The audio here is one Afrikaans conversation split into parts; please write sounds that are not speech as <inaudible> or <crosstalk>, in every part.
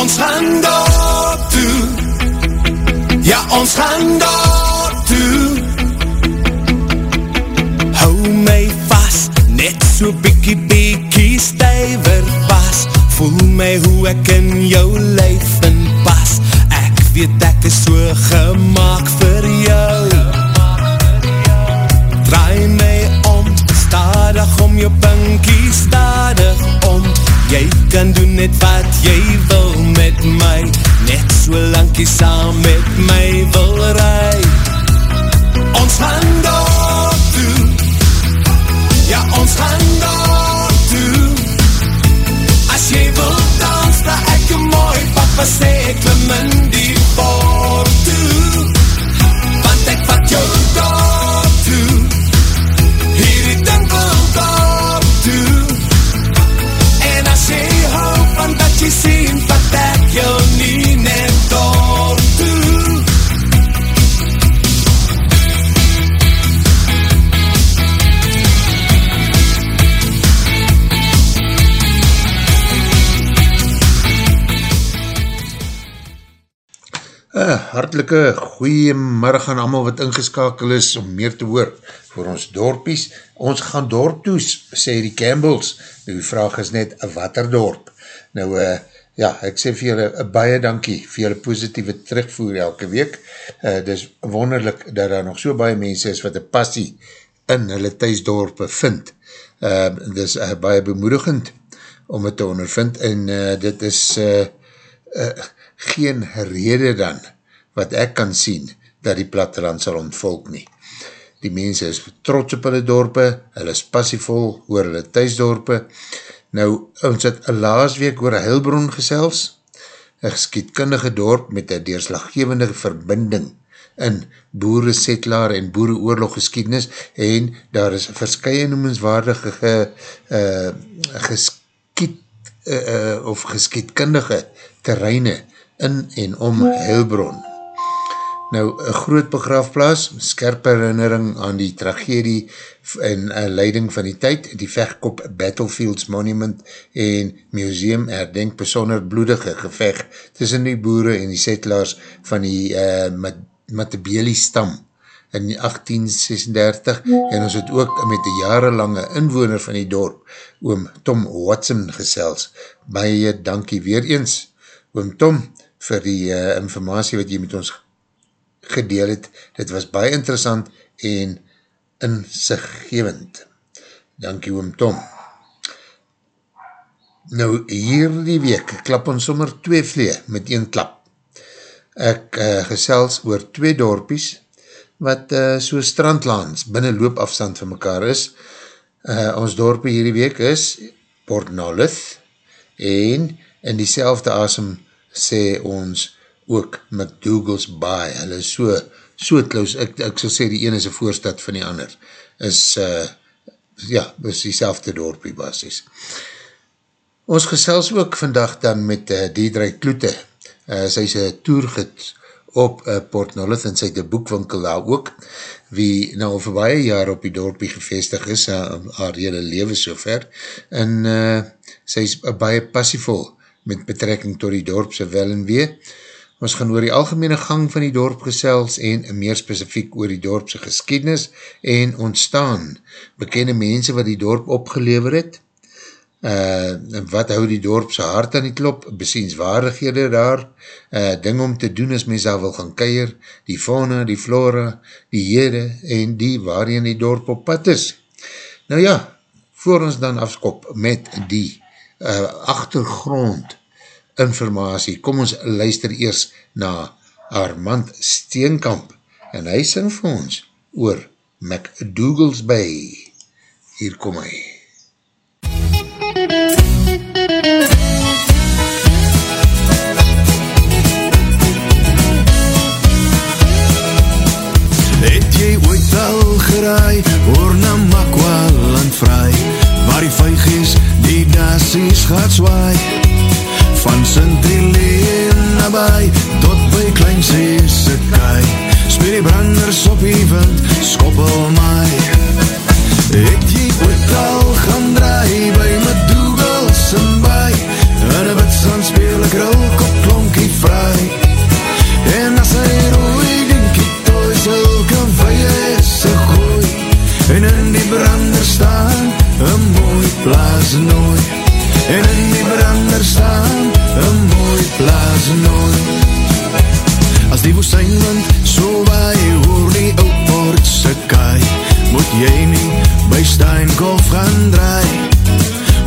Ons gaan daar toe. Ja, ons gaan daar toe. Hou my vast Net so bikkie bikkie stuiver pas. Voel my hoe ek in jou in pas Ek weet ek is so gemaakt vir kan doen net wat jy wil met my. Net so lang jy saam met my wil rij Ons gaan daar toe. Ja, ons gaan daar toe. As jy wil dans, dat ek een mooi papa sê Klim in hartelike goeiemiddag aan allemaal wat ingeskakel is om meer te hoor voor ons dorpies. Ons gaan dorp toes, sê die Campbells. Nou die vraag is net, wat er dorp? Nou, uh, ja, ek sê vir julle, uh, baie dankie vir julle positieve terugvoer elke week. Uh, dis wonderlik dat daar nog so baie mense is wat een passie in hulle thuisdorpe vind. Uh, dis uh, baie bemoedigend om het te ondervind en uh, dit is uh, uh, geen rede dan wat ek kan sien dat die platteland sal ontvolk nie. Die mense is trots op hulle dorpe, hulle is passievol oor hulle thuisdorpe. Nou, ons het laas week oor Heilbron gesels, een geskietkundige dorp met een deerslaggevende verbinding in boere setlaar en boere oorlog geskiednis en daar is verskye noemenswaardige ge, uh, geskiet uh, uh, of geskietkundige terreine in en om Heilbron. Nou, een groot begraafplaas, skerpe herinnering aan die tragedie en uh, leiding van die tyd, die vechtkop Battlefields Monument en Museum herdenk besonder bloedige gevech tussen die boere en die settlers van die uh, Matabele stam in 1836 en ons het ook met die jarenlange inwoner van die dorp, oom Tom Watson gesels. Baie dankie weer eens, oom Tom, vir die uh, informatie wat jy met ons gedeel het. Dit was baie interessant en inziggevend. Dankie oom Tom. Nou, hierdie week klap ons sommer twee vlee met een klap. Ek uh, gesels oor twee dorpies wat uh, so strandlands binnen loopafstand van mekaar is. Uh, ons dorpie hierdie week is Port Nolith en in die selfde asem sê ons ook McDougall's Bay, hulle is so, so close, ek, ek sal sê die ene is een voorstad van die ander, is, uh, ja, is die selfde dorpie basis. Ons gesels ook vandag dan met uh, Deidre Kloete, uh, sy is een toergid op uh, Port Nolith en sy het een boekwinkel daar ook, wie nou vir baie jaar op die dorpie gevestig is, uh, haar hele leven so ver, en uh, sy is uh, baie passievol met betrekking tot die dorpse wel en wee, Ons gaan oor die algemene gang van die dorp gesels en meer specifiek oor die dorpse geskiednis en ontstaan. Bekende mense wat die dorp opgelever het, uh, wat hou die dorpse hart aan die klop, besienswaardighede daar, uh, ding om te doen as mens daar wil gaan keir, die fauna, die flora, die hede en die waarin die dorp op pad is. Nou ja, voor ons dan afskop met die uh, achtergrond informatie. Kom ons luister eers na Armand Steenkamp en hy sing vir ons oor McDougall's Bay. Hier kom hy. Het jy ooit al geraai oor na Makwaland vry waar die vuigies die dassies gaat zwaai van Sint-Helena by tot by Kleinsee se kaai. Speel die branders op die wind, skoppel my. Het jy ooit al gaan draai by Madougals en by? In 'n wit sand speel ek rook op klonkie vry. En as hy rooi dinkie toe sulke vye se gooi. En in die brander staan 'n mooi plaas nooi. En in die brander staan 'n mooi plaas nooit. As die woestynwind so waai oor die ou port se kaai, moet jy nie by Steenkof gaan draai.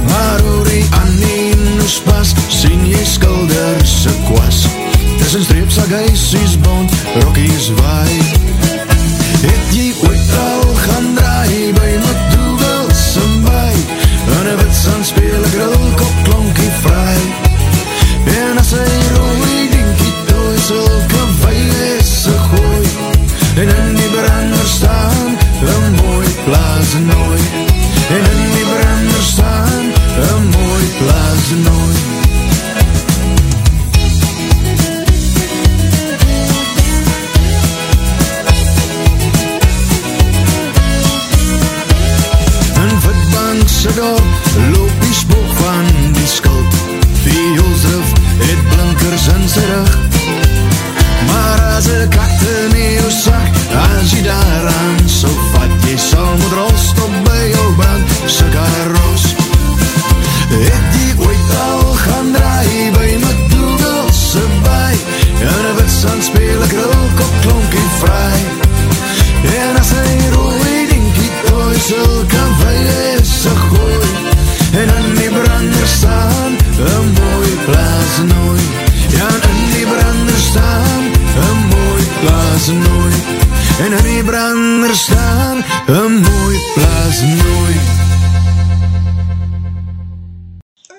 Maar oor die Anninus pas sien jy skilder se kwas. Tussen streepsak huisies bond, rokkies waai. Het jy ooit al gaan draai? Dorp loop die spook van die skuld. Vielsrif het blinkers in sy rug. Maar as een kakte nie jou sak As jy daaraan brander staan Een mooi plaas nooi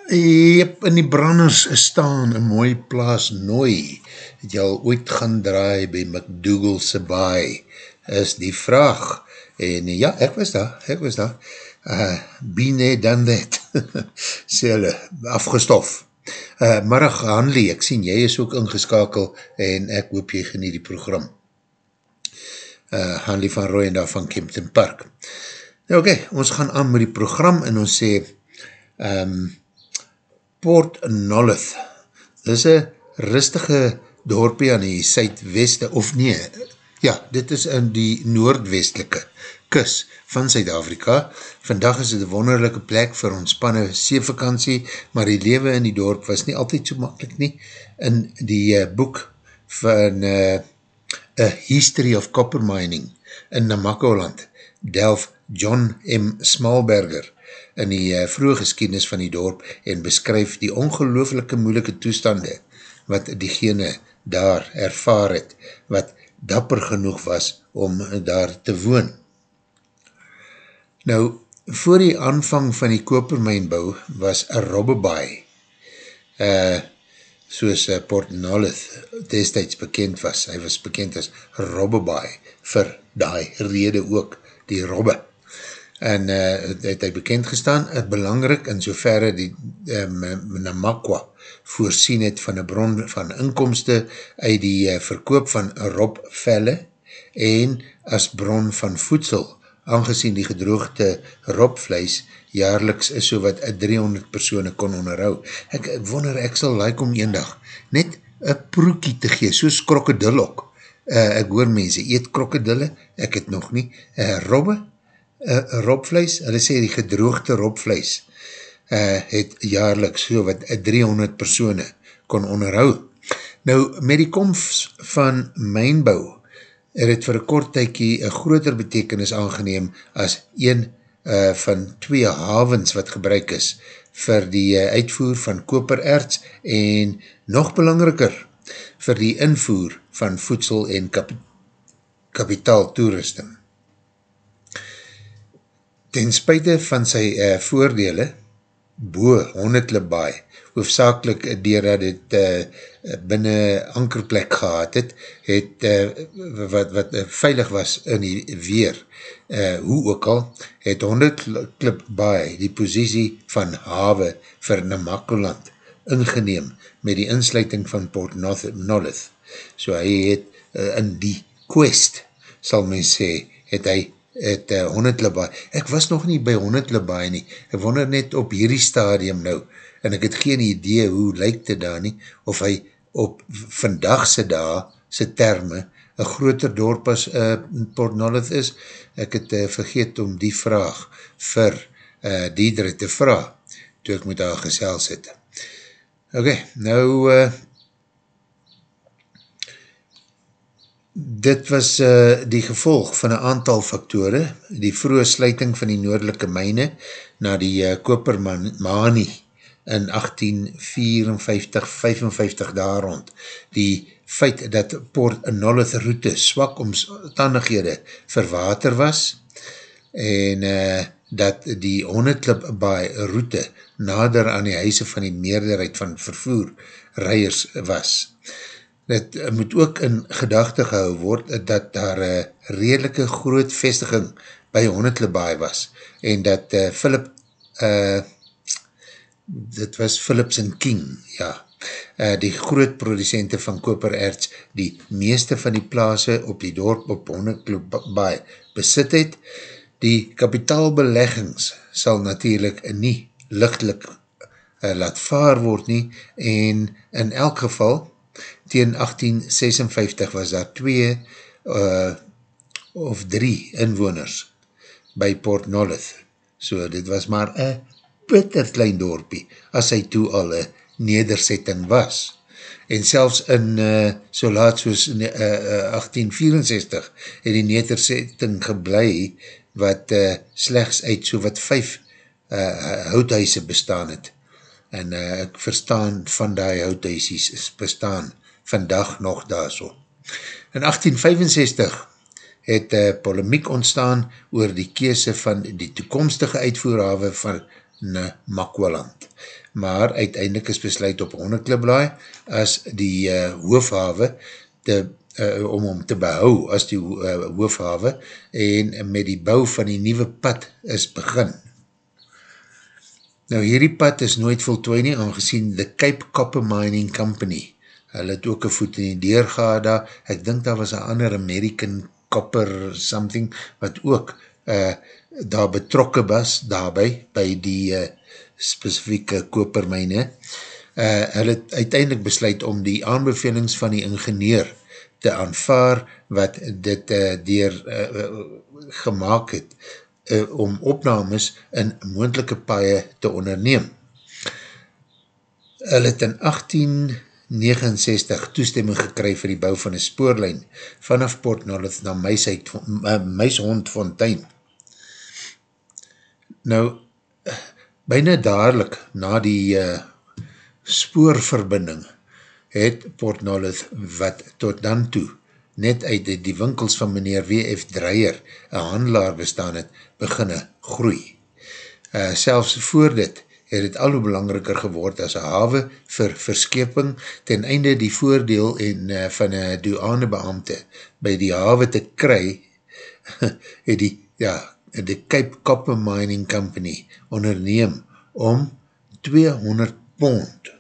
Jep, in die branders staan een mooi plaas nooi. Het jy al ooit gaan draai by McDougallse baai? Is die vraag. En ja, ek was daar, ek was daar. Uh, Bine dan dit. <laughs> Sê hulle, afgestof. Uh, Marag Hanley, ek sien jy is ook ingeskakel en ek hoop jy genie die program. Uh, Hanley van Rooienda van Kempton Park. Nou oké, okay, ons gaan aan met die program en ons sê, um, Port Nolloth. Dit is een rustige dorpie aan die suidweste, of nee, ja, dit is in die noordwestelike kus van Suid-Afrika. Vandag is dit een wonderlijke plek vir ontspanne seevakantie, maar die lewe in die dorp was nie altyd so makkelijk nie. In die uh, boek van uh, A History of Copper Mining in Namakoland, delf John M. Smallberger in die uh, vroege geschiedenis van die dorp en beskryf die ongelooflike moeilike toestande wat diegene daar ervaar het, wat dapper genoeg was om daar te woon. Nou, voor die aanvang van die kopermijnbouw was robbebaai, uh, soos uh, Port Nolith destijds bekend was. Hy was bekend as robbebaai vir die rede ook, die robbe. En uh, het hy bekend gestaan, het belangrijk in soverre die um, Namakwa voorsien het van een bron van inkomste uit die uh, verkoop van robvelle en as bron van voedsel aangezien die gedroogde robvleis jaarliks is so wat 300 persoene kon onderhou. Ek wonder, ek sal like om een dag net een proekie te gee, soos krokodil ook. Uh, ek hoor mense, eet krokodille, ek het nog nie. Uh, robbe, uh, robvleis, hulle sê die gedroogde robvleis, uh, het jaarliks so wat 300 persoene kon onderhou. Nou, met die komst van mijnbouw, er het vir een kort tykie een groter betekenis aangeneem as een uh, van twee havens wat gebruik is vir die uh, uitvoer van kopererts en nog belangriker vir die invoer van voedsel en kap kapitaal toerusting. Ten spuite van sy uh, voordele, boe honderdlebaai, hoofdzakelik dier dat het uh, binnen ankerplek gehad het, het uh, wat, wat uh, veilig was in die weer, uh, hoe ook al, het 100 klip baie die posiesie van hawe vir Namakoland ingeneem met die insluiting van Port Nolith. So hy het uh, in die quest, sal men sê, het hy het uh, 100 libaai. Ek was nog nie by 100 libaai nie. Ek wonder net op hierdie stadium nou, en ek het geen idee hoe lyk dit daar nie, of hy op vandagse daar, sy terme, een groter dorp as uh, Port Nolith is, ek het uh, vergeet om die vraag vir uh, Diedre te vraag, toe ek met haar gesels het. Ok, nou, uh, dit was uh, die gevolg van een aantal faktore, die vroege sluiting van die noordelike myne na die uh, Kopermanie in 1854-55 daar rond, die feit dat Port Nolloth route swak omstandighede vir water was en uh, dat die Honneklip Baai route nader aan die huise van die meerderheid van vervoer reiers was. Dit moet ook in gedachte gehou word dat daar een redelike groot vestiging by Honneklip Baai was en dat uh, Philip uh, dit was Philips en King, ja, uh, die groot producente van kopererts, die meeste van die plaase op die dorp op Honnekloopaai besit het. Die kapitaalbeleggings sal natuurlijk nie lichtelik uh, laat vaar word nie en in elk geval, teen 1856 was daar twee uh, of drie inwoners by Port Nolloth. So dit was maar een bitter klein dorpie, as hy toe al een nederzetting was. En selfs in uh, so laat soos uh, uh, 1864 het die nederzetting geblei wat uh, slechts uit so wat vijf uh, houthuise bestaan het. En uh, ek verstaan van die houthuisies bestaan vandag nog daar so. In 1865 het uh, polemiek ontstaan oor die kese van die toekomstige uitvoerhawe van na Makwaland. Maar uiteindelik is besluit op Honnekliblaai as die uh, hoofhawe te, uh, om om te behou as die uh, hoofhawe en met die bou van die nieuwe pad is begin. Nou hierdie pad is nooit voltooi nie aangezien the Cape Copper Mining Company hulle het ook een voet in die deur gehad daar, ek dink daar was een ander American Copper something wat ook uh, daar betrokke was daarby, by die uh, specifieke kopermijne, uh, hulle het uiteindelik besluit om die aanbevelings van die ingenieur te aanvaar wat dit uh, dier uh, gemaakt het uh, om opnames in moendelike paie te onderneem. Hulle het in 1869 toestemming gekry vir die bouw van een spoorlijn vanaf Port Nolloth na Muishondfontein. Uh, Nou, bijna dadelijk na die uh, spoorverbinding het Port Nolloth wat tot dan toe net uit die winkels van meneer W.F. Dreyer, een handelaar bestaan het, beginne groei. Uh, selfs voor dit het het al hoe belangriker geword as een hawe vir verskeping ten einde die voordeel en, uh, van een douanebeamte by die hawe te kry, <laughs> het die, ja, de Cape Copper Mining Company onderneem om 200 pond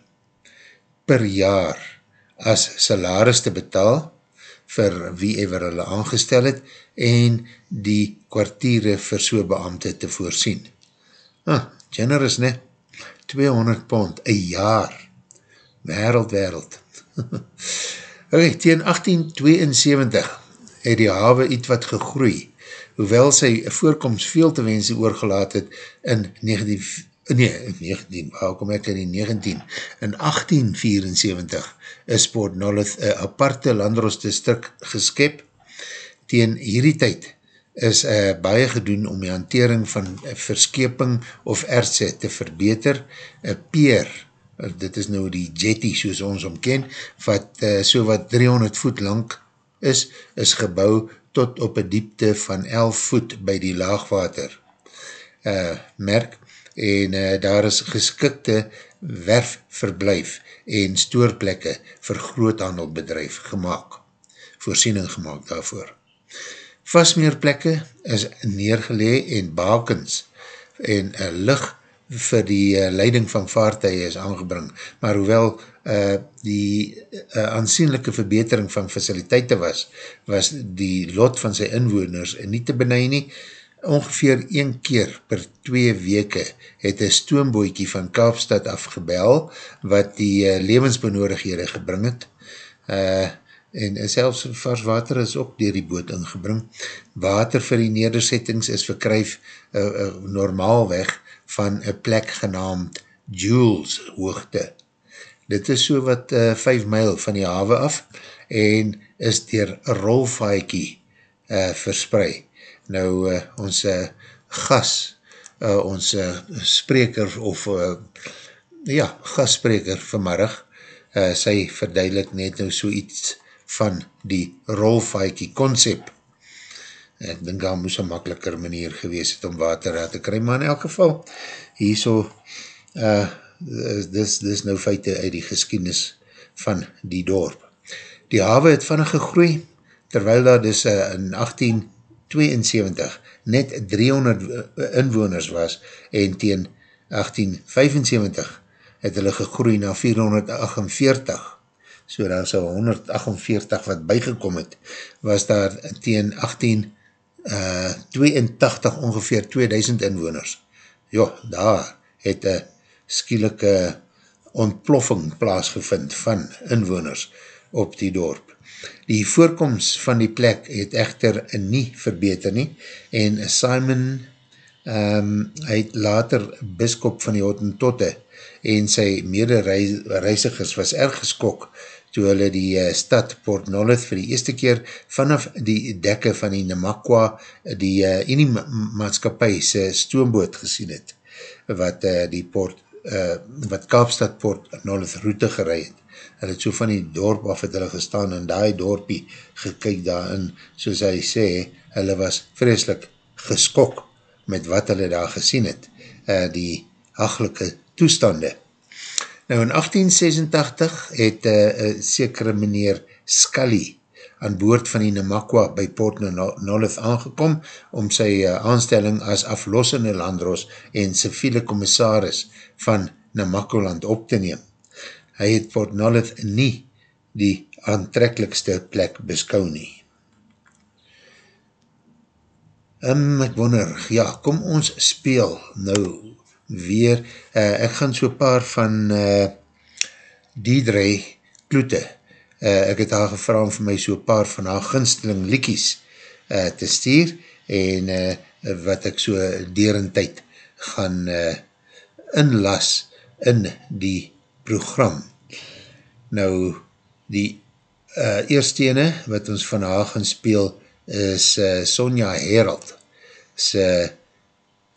per jaar as salaris te betaal vir wie ever hulle aangestel het en die kwartiere vir so beamte te voorsien. Ah, generous ne? 200 pond, een jaar. Wereld, wereld. <laughs> okay, tegen 1872 het die hawe iets wat gegroei hoewel sy voorkomst veel te wense oorgelaat het in 19, nee, 19, waar kom ek in 19, in 1874 is Port Nolloth een aparte landrosdistrik geskep. Tegen hierdie tyd is uh, baie gedoen om die hantering van verskeping of ertse te verbeter. Een peer, dit is nou die jetty soos ons omken, wat uh, so wat 300 voet lang is, is gebouw tot op een diepte van 11 voet by die laagwater uh, merk en uh, daar is geskikte werfverblijf en stoorplekke vir groothandelbedrijf gemaakt, voorsiening gemaakt daarvoor. Vastmeerplekke is neergelee en bakens en uh, licht vir die uh, leiding van vaartuig is aangebring, maar hoewel uh, die uh, aansienlijke verbetering van faciliteite was, was die lot van sy inwoners nie te benei nie. Ongeveer een keer per twee weke het een stoomboekie van Kaapstad afgebel wat die uh, levensbenodighere gebring het. Uh, en selfs vars water is ook dier die boot ingebring. Water vir die nederzettings is verkryf uh, uh, normaal weg van een plek genaamd Jules hoogte dit is so wat uh, 5 myl van die hawe af en is dier rolfaakie uh, verspreid. Nou, uh, ons uh, gas, uh, ons uh, spreker of uh, ja, gasspreker vanmiddag, uh, sy verduidelik net nou so iets van die rolfaakie concept. Ek denk daar moes een makkeliker manier gewees het om water uit te kry, maar in elk geval, hier so, uh, dis, dis nou feite uit die geskiednis van die dorp. Die hawe het vannig gegroei, terwyl daar dus uh, in 1872 net 300 inwoners was en teen 1875 het hulle gegroei na 448 so daar is 148 wat bygekom het was daar teen 18 uh, 82 ongeveer 2000 inwoners. Jo, daar het een skielike ontploffing plaasgevind van inwoners op die dorp. Die voorkomst van die plek het echter nie verbeter nie en Simon um, hy het later biskop van die Hottentotte en sy mede reisigers was erg geskok toe hulle die uh, stad Port Nolloth vir die eerste keer vanaf die dekke van die Namakwa die uh, Unie maatskapie sy stoomboot gesien het wat uh, die port uh, wat Kaapstad Port Nolloth route gereid het. Hulle het so van die dorp af het hulle gestaan en die dorpie gekyk daarin soos hy sê, hulle was vreselijk geskok met wat hulle daar gesien het, uh, die hachlike toestande. Nou in 1886 het uh, sekere meneer Scully aan boord van die Namakwa by Port Nolloth aangekom om sy uh, aanstelling as aflossende landros en civiele commissaris van Namakwaland op te neem. Hy het Port Nolloth nie die aantreklikste plek beskou nie. Um, ek wonder, ja, kom ons speel nou weer, uh, ek gaan so paar van uh, die drie kloete, uh, ek het haar gevra om vir my so paar van haar ginsteling liekies uh, te stuur, en uh, wat ek so dier in tyd gaan uh, inlas in die program. Nou, die uh, eerste ene wat ons van haar gaan speel is uh, Sonja Herald, sy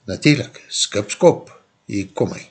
natuurlijk, skipskop, e comem.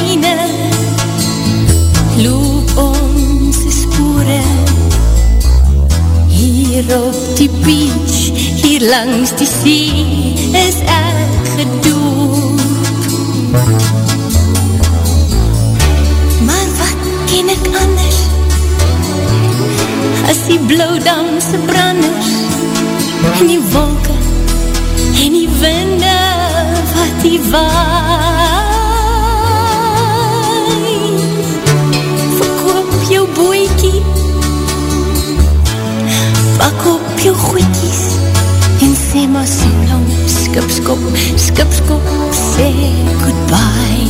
Hier op die beach, hier langs die see Is ek gedoop Maar wat ken ek anders? As die blauwdamse branders En die wolke en die winde Wat die waai. Verkoop jou boeie Bak op jou goeikies En sê maar slang Skipskop, skipskop Sê goodbye.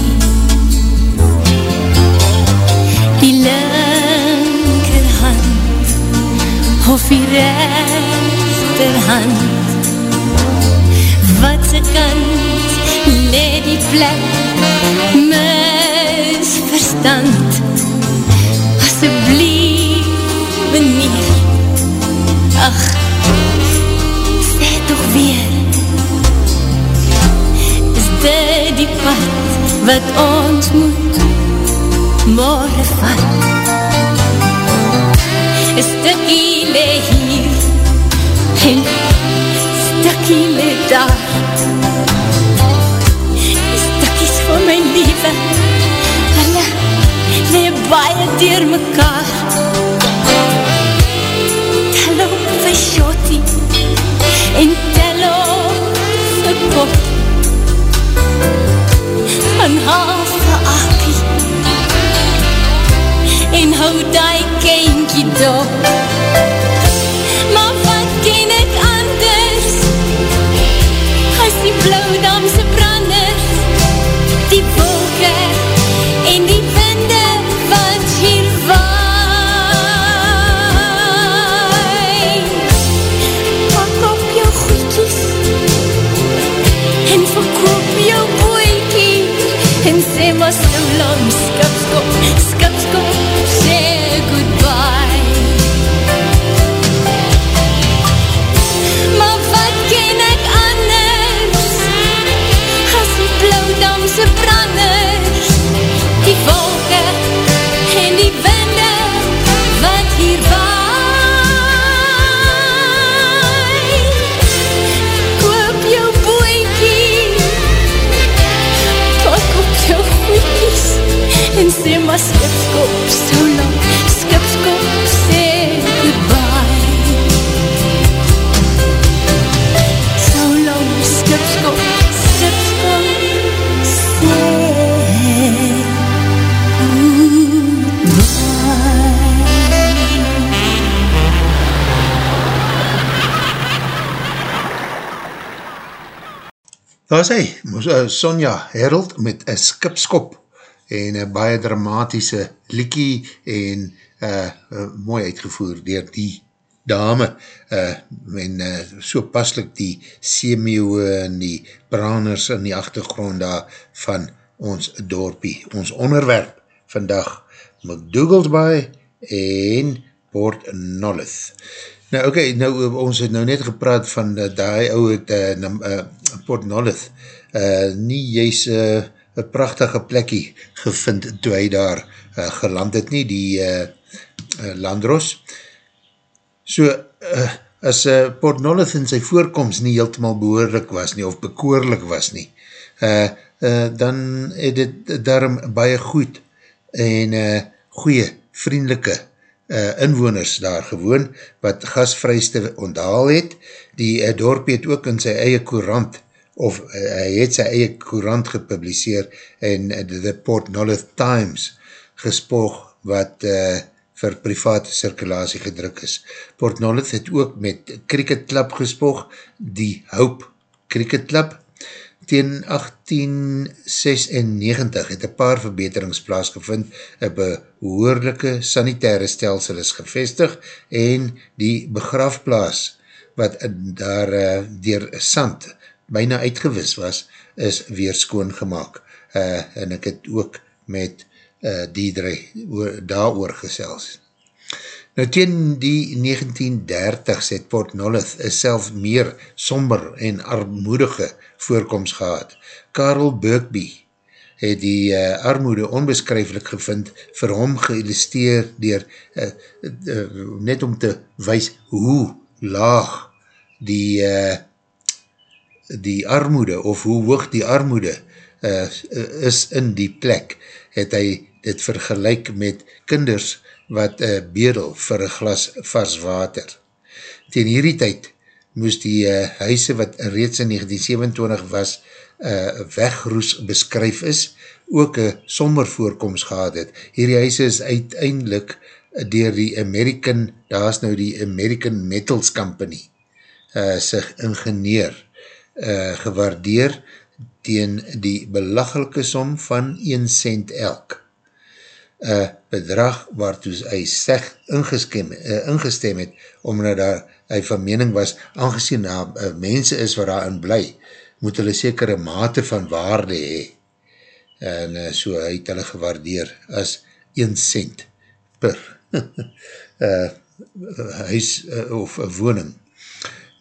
Die linkerhand Of die rechterhand Wat se kant Let die plek? Misverstand Asseblief meneer. Ach, sê toch weer. Is dit die pad wat ons moet morgen vat? Een stukkie le hier En stukkie le daar. Stukkies van my liefde Hulle le baie dier mekaar En tel op vir pop En half vir akkie En hou die kindje dop maar Daar is hy, uh, Sonja Herald met een skipskop en een baie dramatische liekie en uh, uh, mooi uitgevoer dier die dame. Uh, en uh, so paslik die seemeeuwe en die braners in die achtergrond daar van ons dorpie, ons onderwerp vandag McDougall's Bay en Port Nolith. Nou oké, okay, nou, ons het nou net gepraat van uh, die ou het uh, na, uh, Port Nolith uh, nie juist uh, een prachtige plekkie gevind toe hy daar uh, geland het nie, die uh, uh, Landros. So, uh, as uh, Port Nolith in sy voorkomst nie heeltemaal behoorlik was nie, of bekoorlik was nie, uh, uh, dan het het daarom baie goed en uh, goeie, vriendelike uh, inwoners daar gewoon, wat gasvryste onthaal het. Die uh, dorp het ook in sy eie courant, of uh, hy het sy eie courant gepubliseer en uh, The Port Nolith Times gespoog wat uh, vir private circulatie gedruk is. Port Nolith het ook met Cricket Club gespoog, die Hope Cricket Club. Tegen 1896 het een paar verbeterings plaasgevind, een behoorlijke sanitaire stelsel is gevestig en die begraafplaas wat daar uh, dier sand bijna uitgewis was, is weer skoongemaak. Uh, en ek het ook met uh, die drie daar oor gesels. Nou teen die 1930s het Port Nolith is self meer somber en armoedige voorkomst gehad. Karel Birkby het die uh, armoede onbeskryflik gevind vir hom geïllustreer dier uh, uh, net om te wees hoe laag die uh, die armoede of hoe hoog die armoede uh, is in die plek het hy dit vergelijk met kinders wat uh, bedel vir een glas vars water. Ten hierdie tyd moes die uh, huise wat reeds in 1927 was uh, wegroes beskryf is, ook een somber voorkomst gehad het. Hierdie huise is uiteindelik dier die American, daar is nou die American Metals Company, uh, sig ingenieur uh, gewaardeer teen die belachelike som van 1 cent elk. een bedrag waartoe hy seg ingestem, uh, ingestem het, omdat daar, hy van mening was, aangezien na uh, mense is waar daarin bly, moet hulle sekere mate van waarde hee. En uh, so hy het hulle gewaardeer as 1 cent per uh, <laughs> huis uh, of uh, woning.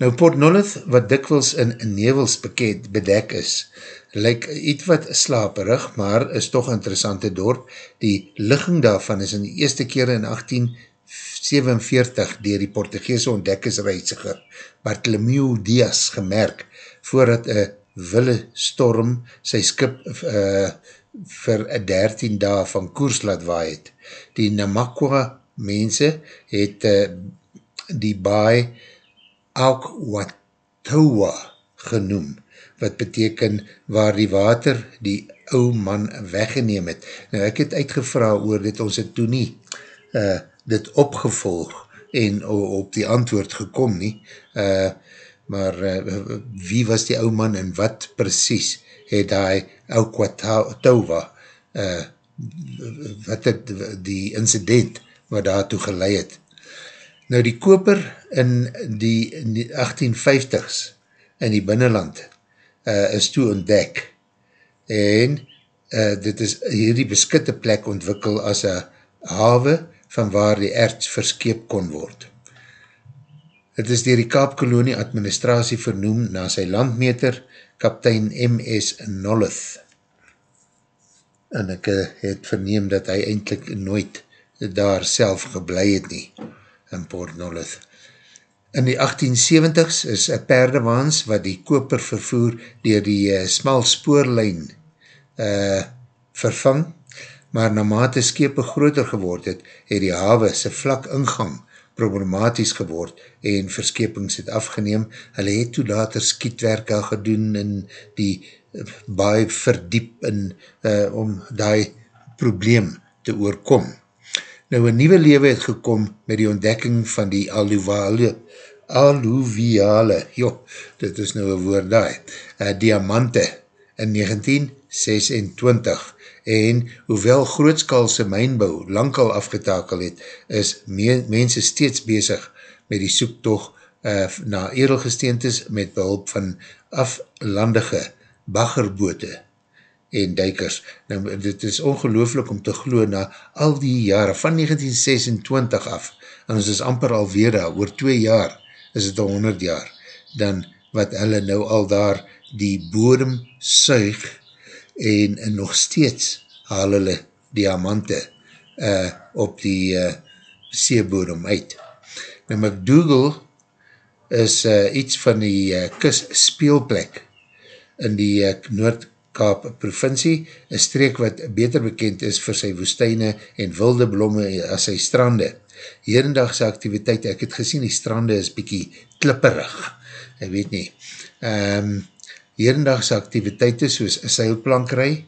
Nou Port Nolloth, wat dikwils in nevels bekend bedek is, lyk iets wat slaperig, maar is toch interessante dorp. Die ligging daarvan is in die eerste keer in 1847 dier die Portugese ontdekkingsreisiger Bartolomeu Dias gemerk, voordat een wille storm sy skip uh, vir 13 dae van koers laat waai het. Die Namakwa mense het uh, die baai Akwatoa genoem, wat beteken waar die water die ou man weggeneem het. Nou ek het uitgevra oor dit, ons het toen nie uh, dit opgevolg en op die antwoord gekom nie, uh, maar uh, wie was die ou man en wat precies het hy Akwatoa uh, wat het die incident wat daartoe geleid het. Nou die koper in die 1850s in die binnenland uh, is toe ontdek en uh, dit is hierdie beskitte plek ontwikkel as een hawe van waar die erts verskeep kon word. Het is dier die Kaapkolonie administratie vernoem na sy landmeter, kaptein M.S. Nolloth. En ek uh, het verneem dat hy eindelijk nooit daar self geblei het nie in Port Nolloth. In die 1870s is een perdewaans wat die koper vervoer dier die uh, smal spoorlijn uh, vervang, maar na mate skepe groter geword het, het die hawe sy vlak ingang problematisch geword en verskepings het afgeneem. Hulle het toe later skietwerk al gedoen en die uh, baie verdiep in, uh, om die probleem te oorkom. Nou, een nieuwe lewe het gekom met die ontdekking van die alluviale, alluviale, jo, dit is nou een woord daar, uh, diamante in 1926 en hoewel grootskalse mijnbouw lang al afgetakel het, is me mense steeds bezig met die soektocht uh, na edelgesteentes met behulp van aflandige baggerboote en duikers. Nou, dit is ongelooflik om te glo na al die jare, van 1926 af, en ons is amper alweer daar, oor twee jaar, is het al 100 jaar, dan wat hulle nou al daar die bodem suig, en, en nog steeds haal hulle diamante uh, op die uh, seebodem uit. Nou, McDougall is uh, iets van die uh, kus speelplek in die uh, noord Kaap provincie, een streek wat beter bekend is vir sy woestijne en wilde blomme as sy strande. Herendagse activiteit, ek het gesien, die strande is bykie klipperig, ek weet nie. Um, Herendagse activiteite soos seilplankerij,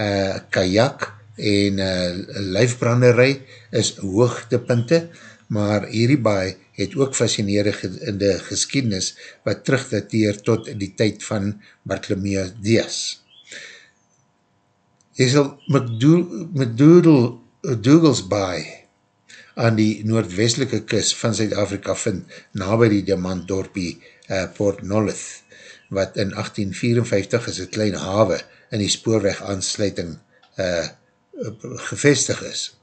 uh, kajak en uh, lijfbranderij is hoogtepunte, maar hierdie baie het ook fascinerende geschiedenis wat terugdateer tot die tyd van Bartolomeu Dias. Jy sal McDougall's Bay aan die noordwestelike kus van Zuid-Afrika vind, na by die diamantdorpie uh, Port Nolloth, wat in 1854 is een klein hawe in die spoorweg aansluiting uh, gevestig is.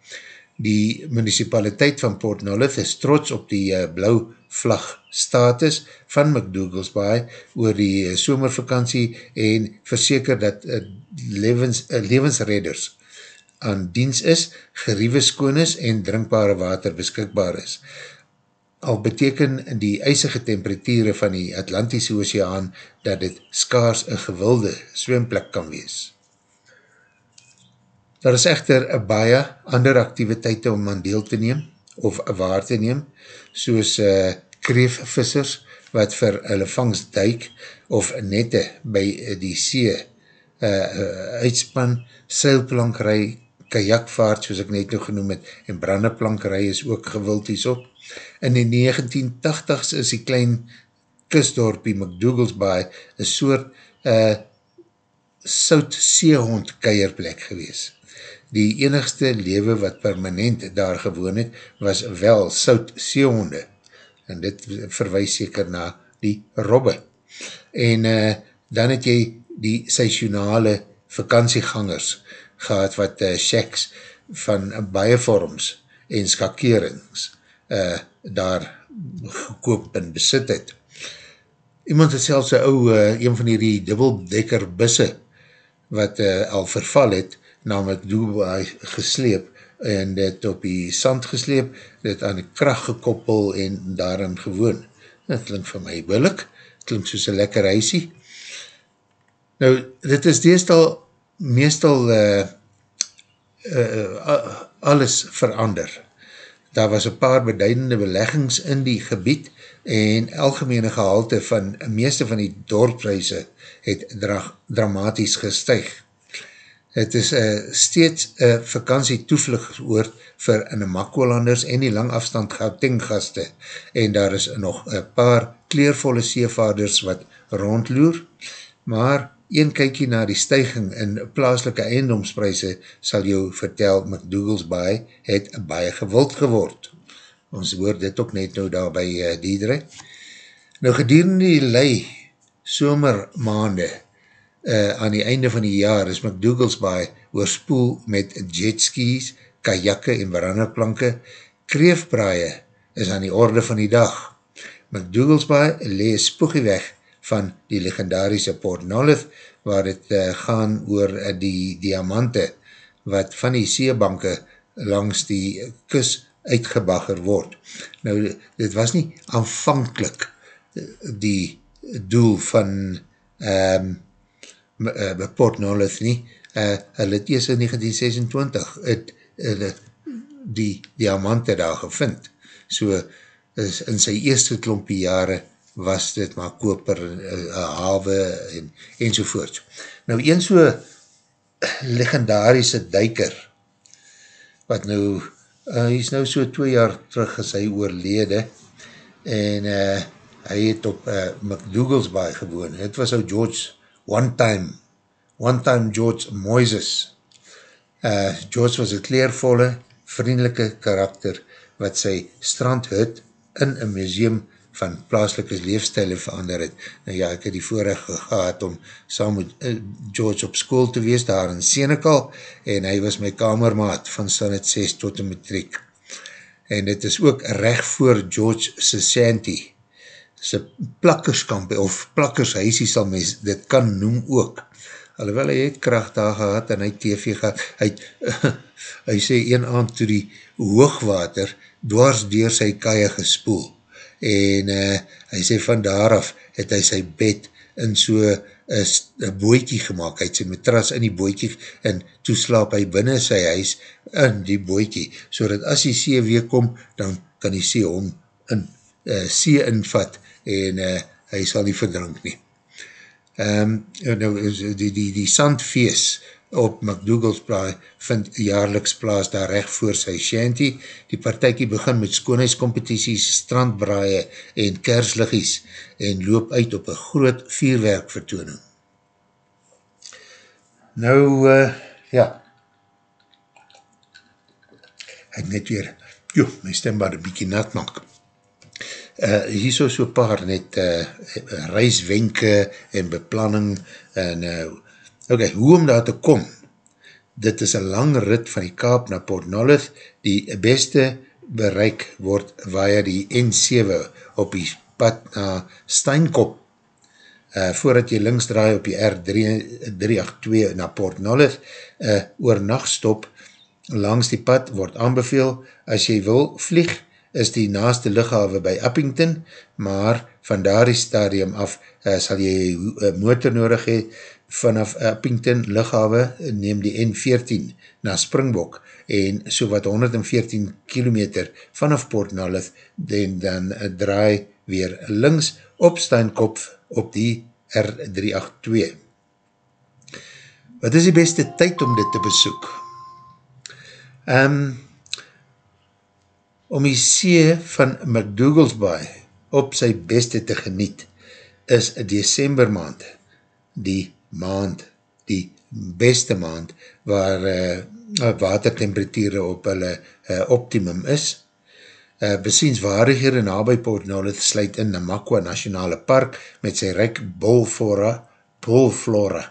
Die municipaliteit van Port Nolloth is trots op die uh, blauw vlag status van McDougall's Bay oor die uh, somervakantie en verseker dat uh, levens, uh, levensredders aan diens is, geriewe skoon is en drinkbare water beskikbaar is. Al beteken die eisige temperatuur van die Atlantische Oceaan dat dit skaars een gewilde swemplek kan wees. Daar is echter baie ander activiteite om aan deel te neem of waar te neem, soos uh, kreefvissers wat vir hulle vangst duik of nette by die see uh, uitspan, seilplankerij, kajakvaart, soos ek net nog genoem het, en brandeplankerij is ook gewild hier op. In die 1980s is die klein kustdorpie McDougall's Bay een soort uh, sout seehond keierplek gewees. Die enigste lewe wat permanent daar gewoon het, was wel sout seehonde. En dit verwijs seker na die robbe. En uh, dan het jy die seisoenale vakantiegangers gehad wat uh, shacks van baie vorms en skakerings uh, daar gekoop en besit het. Iemand het selfs een ou, uh, een van die dubbeldekker busse, wat uh, al verval het, namelijk Dubai gesleep, en dit op die sand gesleep, dit aan die kracht gekoppel en daarin gewoon. Dat klink vir my billik, klink soos een lekker huisie. Nou, dit is deestal meestal uh, uh, alles verander. Daar was een paar beduidende beleggings in die gebied, en algemene gehalte van meeste van die dorpsreise het dra dramatisch gestuig. Het is uh, steeds een vakantie toevlug oor vir Makwalanders en die langafstand Gauteng-gaste en daar is nog een paar kleervolle seevaarders wat rondloer, maar een kykie na die stijging in plaaslike eiendomsprijse sal jou vertel McDougall's Bay het baie gewild geword. Ons hoor dit ook net nou daar by uh, Diedre. Nou gedurende die lei somermaande uh, aan die einde van die jaar is McDougall's Bay oorspoel met jetskis, kajakke en veranderplanke. Kreefbraaie is aan die orde van die dag. McDougall's Bay lees spoegie weg van die legendarische Port Nolith waar het uh, gaan oor uh, die diamante wat van die seebanke langs die kus uitgebagger word. Nou, dit was nie aanvankelijk eh, die doel van um, uh, Port Nolith nie. Uh, hulle het eers in 1926 het, uh, die diamante daar gevind. So, is in sy eerste klompie jare was dit maar koper, uh, hawe en, enzovoort. Nou, een so legendarische duiker, wat nou uh, hy is nou so 2 jaar terug as hy oorlede en uh, hy het op uh, McDougall's baie gewoon. Het was ou George One Time, One Time George Moises. Uh, George was een kleervolle, vriendelike karakter wat sy strandhut in een museum van plaaslike leefstijle verander het. Nou ja, ek het die voorrecht gehad om saam met uh, George op school te wees, daar in Senekal, en hy was my kamermaat van standaard 6 tot en metriek. En dit is ook recht voor George Sasanti, sy plakkerskamp, of plakkershuisie sal mys dit kan noem ook. Alhoewel hy het kracht daar gehad en hy TV gehad, hy, <laughs> hy sê een aand toe die hoogwater dwars door sy kaie gespoel en uh, hy sê van daaraf het hy sy bed in so een boekie gemaakt, hy het sy matras in die boekie en toe slaap hy binnen sy huis in die boekie, so dat as die see weer kom, dan kan die see om in uh, see invat en uh, hy sal nie verdrink nie. Um, nou, die, die, die sandfeest op McDougall's plaas vind jaarliks plaas daar recht voor sy shanty. Die partijkie begin met skoonheidscompetities, strandbraaie en kersliggies en loop uit op een groot vierwerk vertooning. Nou, uh, ja, ek net weer, joh, my stem maar een bykie nat maak. Uh, hier so so paar net uh, reiswenke en beplanning en uh, Ok, hoe om daar te kom? Dit is een lang rit van die Kaap na Port Nolith, die beste bereik word via die N7 op die pad na Steinkop. Uh, voordat jy links draai op die R382 na Port Nolith, uh, oor nachtstop langs die pad word aanbeveel, as jy wil vlieg, is die naaste lichawe by Uppington, maar van daar die stadium af uh, sal jy uh, motor nodig hee, vanaf Uppington lichawe neem die N14 na Springbok en so wat 114 kilometer vanaf Port Nolith en dan draai weer links op Steinkop op die R382. Wat is die beste tyd om dit te besoek? Um, om die see van McDougall's Bay op sy beste te geniet is december maand die maand, die beste maand waar uh, watertemperatuur op hulle uh, optimum is. Uh, besienswaardighede na by Port Nolith sluit in Namakwa Nationale Park met sy ryk bolflora, bolflora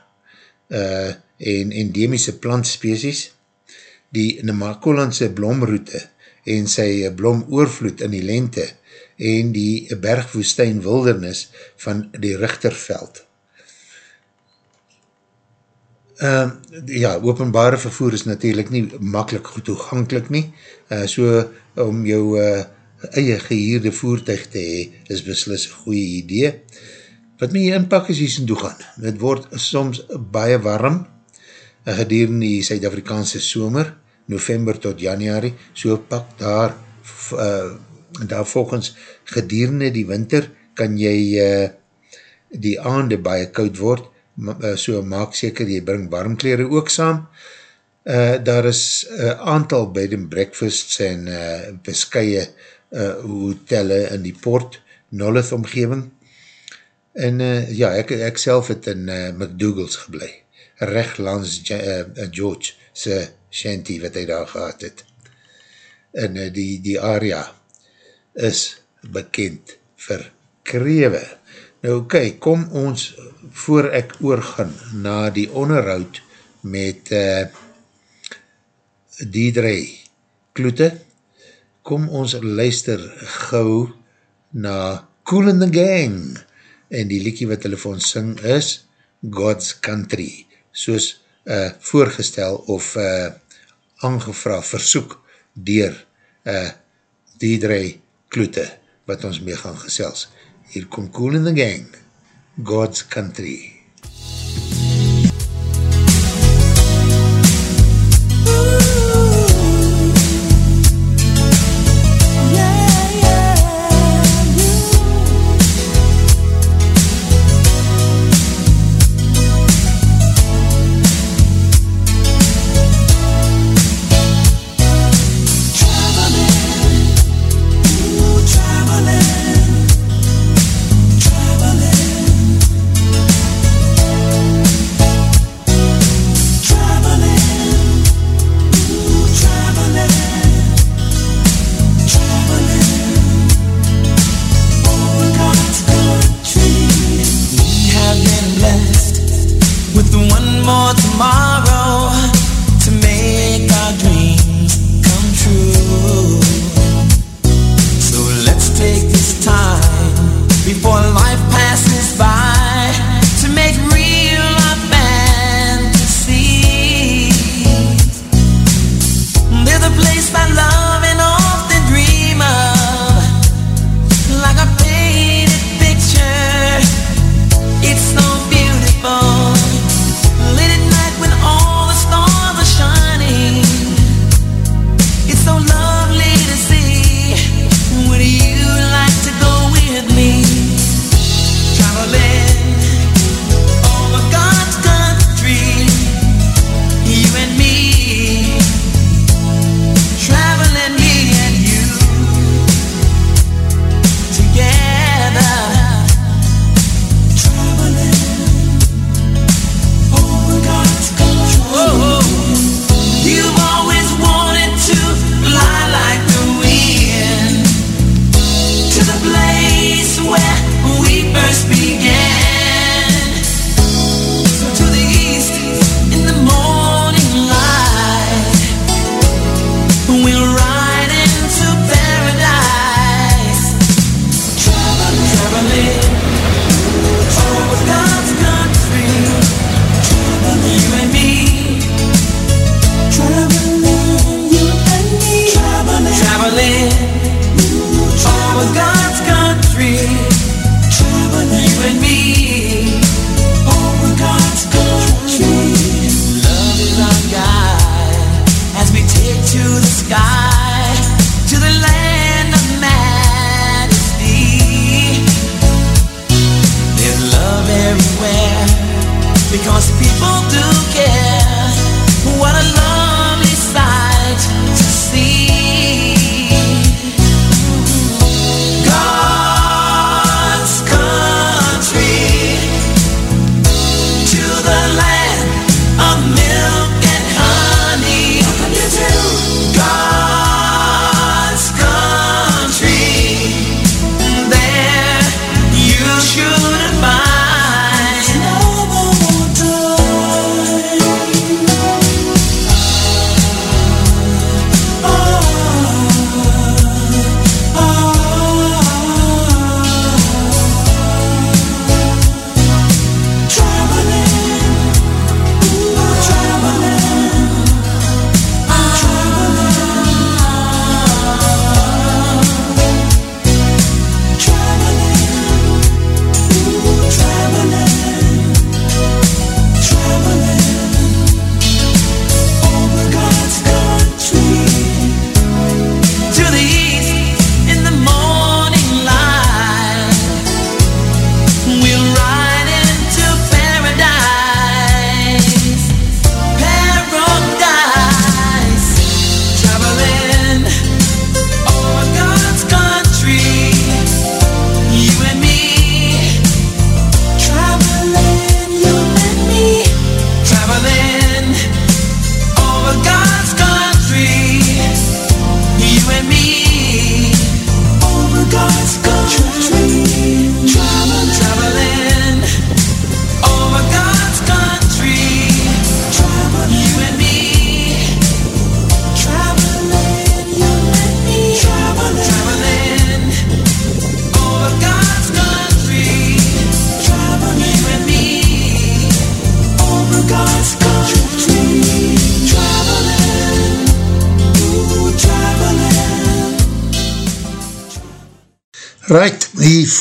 uh, en endemische plantspecies. Die Namakolandse blomroute en sy blomoorvloed in die lente en die bergwoestijn wildernis van die Richterveld. Uh, ja, openbare vervoer is natuurlijk nie makkelijk goed toegankelijk nie, uh, so om jou uh, eie gehierde voertuig te hee, is beslis een goeie idee. Wat my inpak is hier sin toegaan, het word soms baie warm, uh, gedurende die Suid-Afrikaanse somer, november tot januari, so pak daar uh, daar volgens gedurende die winter kan jy uh, die aande baie koud word, uh, so maak seker jy bring warmkleren ook saam. Uh, daar is uh, aantal bed and breakfasts en uh, beskye uh, hotelle in die port, Nolith omgeving. En uh, ja, ek, ek self het in uh, McDougals geblei, recht langs uh, George se shanty wat hy daar gehad het. En uh, die, die area, is bekend vir krewe. Nou oké, okay, kom ons voor ek oorgaan na die onderhoud met uh, die drie kloete, kom ons luister gauw na Cool in the Gang en die liekie wat hulle vir ons sing is God's Country soos uh, voorgestel of uh, aangevra, versoek dier uh, Diedrey Kloete, wat ons mee gaan gesels. Hier kom Cool in the Gang, God's Country. Ooh.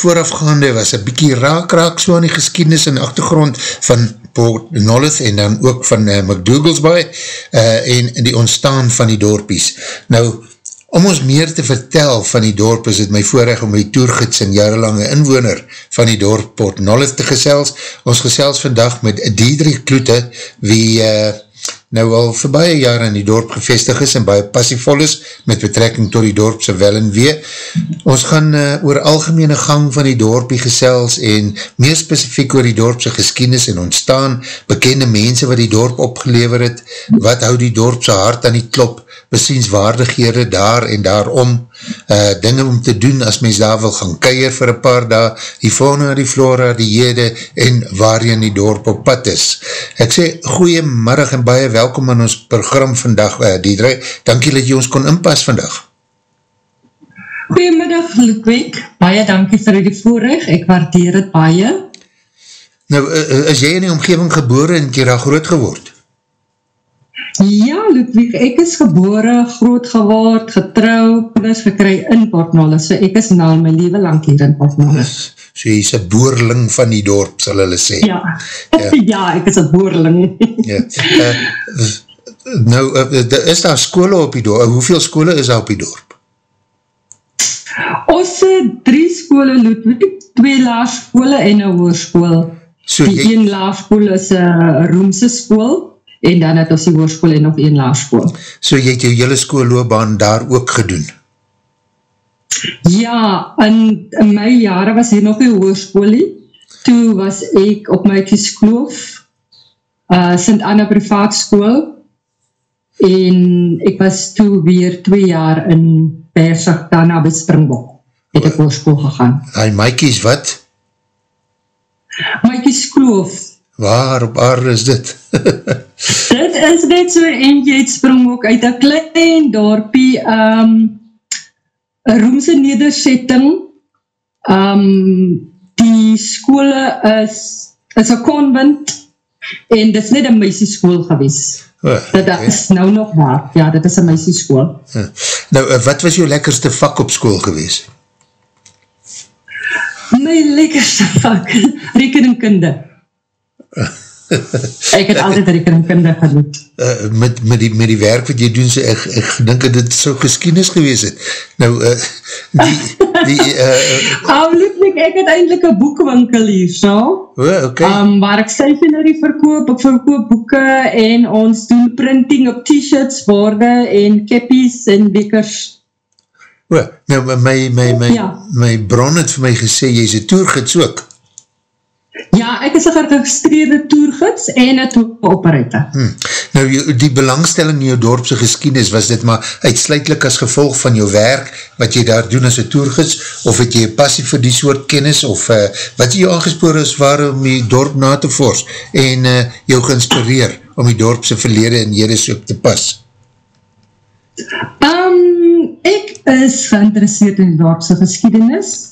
Voorafgaande was een bykie raak-raak so aan die geschiedenis en achtergrond van Port Nolith en dan ook van uh, McDougall's Bay uh, en die ontstaan van die dorpies. Nou, om ons meer te vertel van die dorp is het my voorrecht om die toergids en jarenlange inwoner van die dorp Port Nolith te gesels. Ons gesels vandag met Diedrich Kloete wie uh, nou al vir baie jaar in die dorp gevestig is en baie passievol is met betrekking tot die dorpse wel en wee. Ons gaan uh, oor algemene gang van die dorpie gesels en meer specifiek oor die dorpse geskienis en ontstaan, bekende mense wat die dorp opgelever het, wat hou die dorpse hart aan die klop, besienswaardighede daar en daarom, uh, dinge om te doen as mens daar wil gaan keier vir een paar daar, die fauna, die flora, die jede en waar jy in die dorp op pad is. Ek sê, goeiemiddag en baie welkom aan ons program vandag, uh, Diedre, dankie dat jy ons kon inpas vandag. Goeiemiddag Ludwig, baie dankie vir die voorrecht, ek waardeer het baie. Nou, uh, is jy in die omgeving gebore en het jy daar groot geword? Ja, Ludwig, ek is gebore, groot geword, getrouw, kinders gekry in Portnolle, so ek is nou my leven lang hier in Portnolle. So jy is een boerling van die dorp, sal hulle sê. Ja, ja, <laughs> ja ek is een boerling. ja. Uh, nou, uh, is daar skole op die dorp? Hoeveel skole is daar op die dorp? Ons drie skole, Ludwig, twee laarskole en een hoerskool. So die jy... een laarskool is een roomse skool, en dan het ons die hoorskool en nog een laarskool. So jy het jou jylle skoolloobaan daar ook gedoen? Ja, in, in my jare was hier nog een hoorskool toe was ek op my kieskloof uh, Sint Anna privaat school en ek was toe weer twee jaar in Persig daarna by Springbok het ek hoorskool gegaan. Hy Maikies wat? Maikies kloof Waar op aarde is dit? <laughs> is net so eentje, het spring ook uit een klein dorpie, um, een roemse nederzetting, um, die skole is, is een convent, en dit is net een meisieskool gewees. Oh, dit okay. is nou nog waar, ja, dit is een meisieskool. Ja. Nou, eh, wat was jou lekkerste vak op school gewees? My lekkerste vak, <laughs> rekeningkunde ek het altyd rekeningkunde gedoet. Uh, met, met, die, met die werk wat jy doen, so ek, ek denk dat dit so geskienis gewees het. Nou, uh, die... die <laughs> uh, Aflooplik, ek het eindelijk een boekwinkel hier, so. Oh, okay. um, waar ek stationery verkoop, ek verkoop boeken en ons doen printing op t-shirts, borde en keppies en bekers. Oh, nou, my, my, my, ja. my bron het vir my gesê, jy is een toergids ook. Ja, ek is een geregistreerde toergids en een toeroperator. Hmm. Nou, die belangstelling in jou dorpse geskiedenis, was dit maar uitsluitlik as gevolg van jou werk, wat jy daar doen as een toergids, of het jy passie vir die soort kennis, of uh, wat jy aangespoor is waarom die dorp na te fors, en uh, jou geinspireer om die dorpse verlede en jedes ook te pas? Um, ek is geïnteresseerd in die dorpse geskiedenis,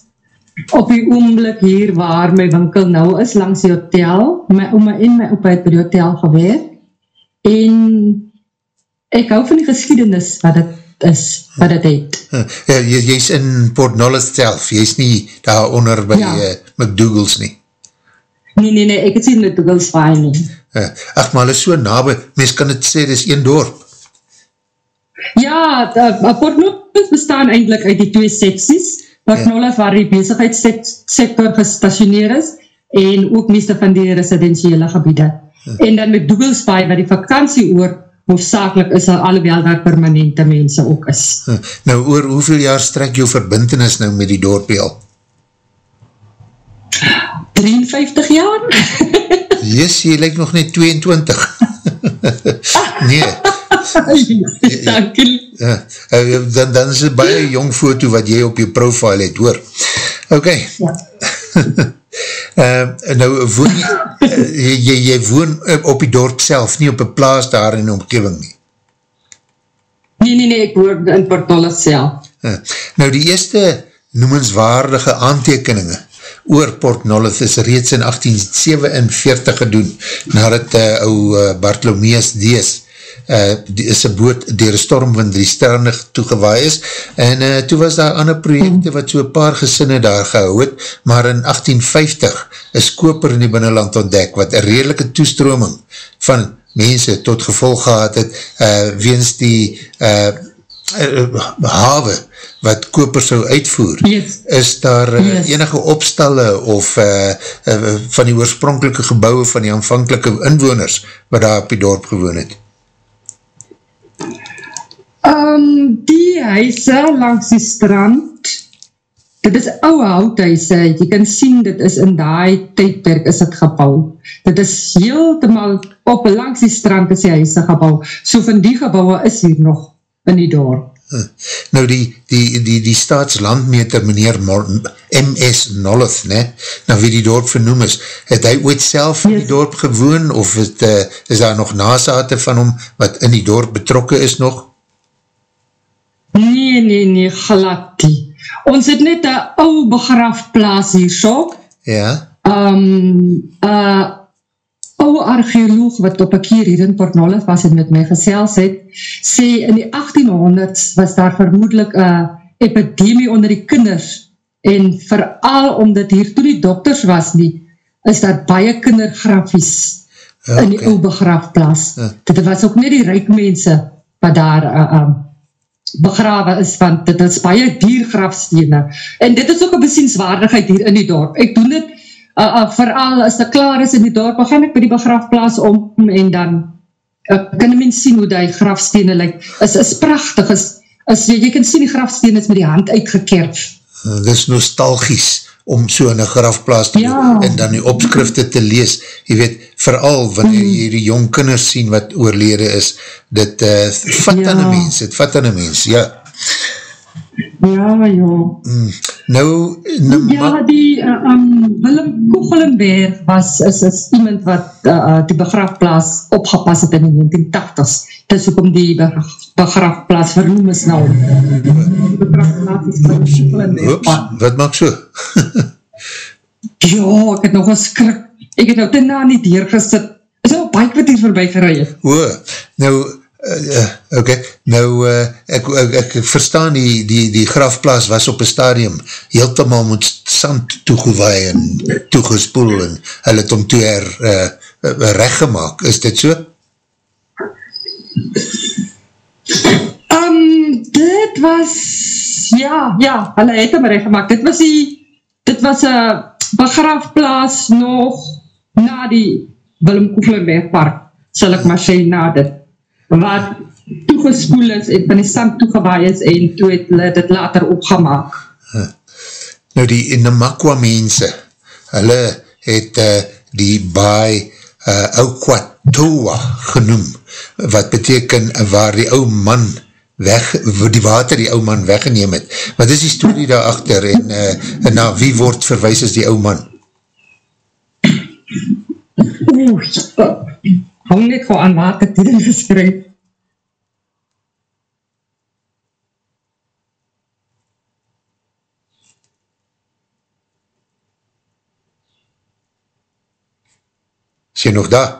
op die oomblik hier waar my winkel nou is, langs die hotel, my oma en my opa het by die hotel geweer, en ek hou van die geschiedenis wat het is, wat het het. Ja, jy, jy is in Port Nolles self, jy is nie daar onder by ja. uh, McDougall's nie. Nee, nee, nee, ek het sien McDougall's vaai nie. Uh, ach, maar is so nabij, mens kan het sê, dit is een dorp. Ja, uh, Port Nolles bestaan eindelijk uit die twee seksies, Barnola waar die bezigheidssektor gestationeer is en ook meeste van die residentiële gebiede. Ja. En dan met Doegelspy waar die vakantie oor hoofdzakelijk is al alhoewel daar permanente mense ook is. Ja. Nou oor hoeveel jaar strek jou verbintenis nou met die dorpie al? 53 jaar? Yes, jy lyk nog net 22. <laughs> nee. Dankie. Ja, uh, dan, dan is het baie jong foto wat jy op jou profile het, hoor. Ok. Ja. uh, <laughs> nou, woon jy, uh, jy, jy woon op die dorp self, nie op een plaas daar in die omgeving nie? Nee, nee, nee, ek woon in Portolle self. Uh, nou, die eerste noemenswaardige aantekeninge oor Port Nolloth is reeds in 1847 gedoen, nadat uh, ou uh, Bartholomeus Dees uh, die is een boot dier een stormwind die strandig toegewaai is, en uh, toe was daar ander projekte wat so paar gesinne daar gehou het, maar in 1850 is koper in die binnenland ontdek, wat een redelike toestroming van mense tot gevolg gehad het, uh, weens die uh, hawe wat koper sou uitvoer, yes. is daar uh, yes. enige opstalle of uh, uh, van die oorspronkelike gebouwe van die aanvankelike inwoners wat daar op die dorp gewoon het? Um, die huise langs die strand, dit is ouwe houthuise, jy kan sien, dit is in die tydperk is het gebouw. Dit is heel te mal op langs die strand is die huise gebouw. So van die gebouwe is hier nog in die dorp. Nou die, die, die, die staatslandmeter meneer M.S. Nolloth, ne, nou wie die dorp vernoem is, het hy ooit self in die dorp gewoon, of het, uh, is daar nog nasate van hom, wat in die dorp betrokke is nog? Nee, nee, nee, glad die. Ons het net een ou begrafplaas hier so. Ja. Um, uh, ouwe archeoloog wat op een keer hier in Port Nolloth was en met my gesels het, sê in die 1800s was daar vermoedelijk een epidemie onder die kinders en vooral omdat hier toe die dokters was nie, is daar baie kindergrafies okay. in die ouwe begraafplaas. Ja. Dit was ook nie die rijkmense wat daar uh, um, begrawe is, want dit is baie diergrafstene. En dit is ook een besienswaardigheid hier in die dorp. Ek doen dit uh, uh, vooral as dit klaar is in die dorp, gaan ek by die begraafplaas om en dan uh, kan mens sien hoe die grafstene lyk. Is, is prachtig, is, is, jy, jy kan sien die grafstene is met die hand uitgekerf. Uh, dit is nostalgies om so in een grafplaas te ja. doen en dan die opskrifte te lees. Jy weet, vooral wanneer jy die jong kinders sien wat oorlede is, dit uh, vat ja. aan een mens, het vat aan een mens, ja. Ja, ja. Mm, nou, nou ja, die uh, um, Willem Kogelenberg was, is, is iemand wat uh, die begraafplaas opgepas het in die 1980s. Dis ook om die begraafplaas vernoem is nou. Die begraafplaas is Willem Kogelenberg. Oeps, wat maak so? ja, ek het nog een skrik. Ek het nou te na nie deurgesit. Is nou baie wat hier voorbij gerei. O, nou, Uh, ok, nou uh, ek, ek, ek verstaan die, die, die grafplaas was op een stadium heeltemaal met sand toegewaai en toegespoel en hulle het om toe her uh, recht gemaakt, is dit so? Um, dit was ja, ja, hulle het hem recht gemaakt, dit was die dit was een begrafplaas nog na die Willem Koegelenberg park, sal ek maar sê na dit wat toegespoel is en van die sand toegewaai is en toe het hulle dit later opgemaak. Nou die Namakwa mense, hulle het uh, die baai uh, Aukwatoa genoem, wat beteken waar die ou man weg, die water die ou man weggeneem het. Wat is die story daarachter en, uh, en na wie word verwijs as die ou man? Oeh, hou net gewoon aan wat ek <laughs> dit geskryf. Is jy nog daar?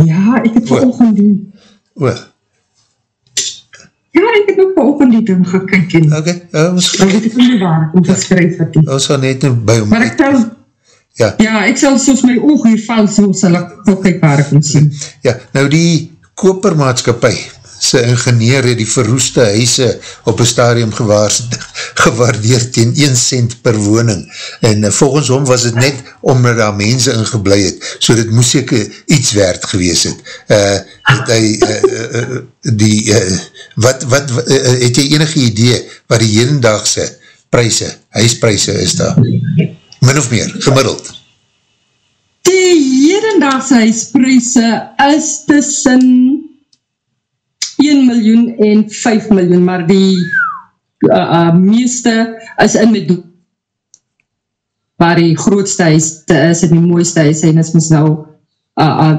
Ja, ek het veroogend die. O. Ja, ek het nog veroogend die ding gekyk. En, ok, uh, ons... Ek het nie waar, om te skryf wat die. Ons gaan net by om... Maar ek tel, Ja. ja, ek sal soos my oog hier val, so sal ek ook waar ek kan sien. Ja, nou die kopermaatskapie, sy ingenieur het die verroeste huise op <laughs> een stadium gewaardeerd ten 1 cent per woning. En uh, volgens hom was het net omdat daar mense ingeblij het, so dit moes ek iets werd gewees het. Uh, het hy, uh, uh, die, uh, wat, wat, uh, het jy enige idee wat die hedendaagse prijse, huisprijse is daar? Min of meer, gemiddeld? Die hedendaagse huisprijse is tussen 1 miljoen en 5 miljoen, maar die uh, uh, meeste is in met waar die grootste huis is en die mooiste huis en is mis nou uh, uh,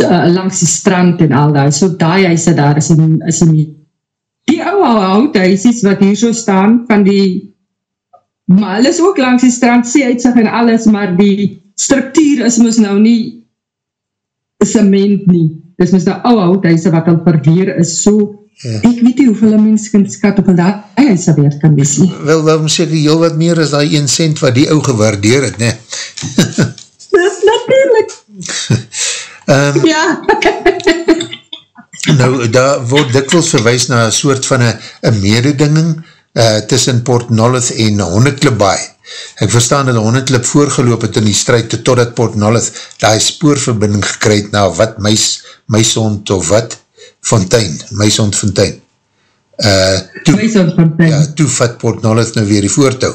uh, langs die strand en al daar, so die huise daar is in, is in die, die ouwe houthuisies wat hier so staan van die maar hulle is ook langs die strand, sê uitsig en alles, maar die structuur is moes nou nie cement nie. Dis mis nou ou houthuise wat al verweer is, so ja. ek weet nie hoeveel mens kan skat op daar huise weer kan wees nie. Wel, sê ek heel wat meer as die 1 cent wat die ou gewaardeer het, <laughs> ne? Natuurlijk. um, <laughs> Ja. <laughs> nou, daar word dikwels verwijs na een soort van een mededinging uh, tussen Port Nolloth en Honneklip Baai. Ek verstaan dat Honneklip voorgeloop het in die strijd totdat Port Nolloth die spoorverbinding gekryd na wat Muis, Muisond of wat? Fontein, Muisond Fontein. Uh, toe, Muisond Fontein. Ja, toe vat Port Nolloth nou weer die voortou.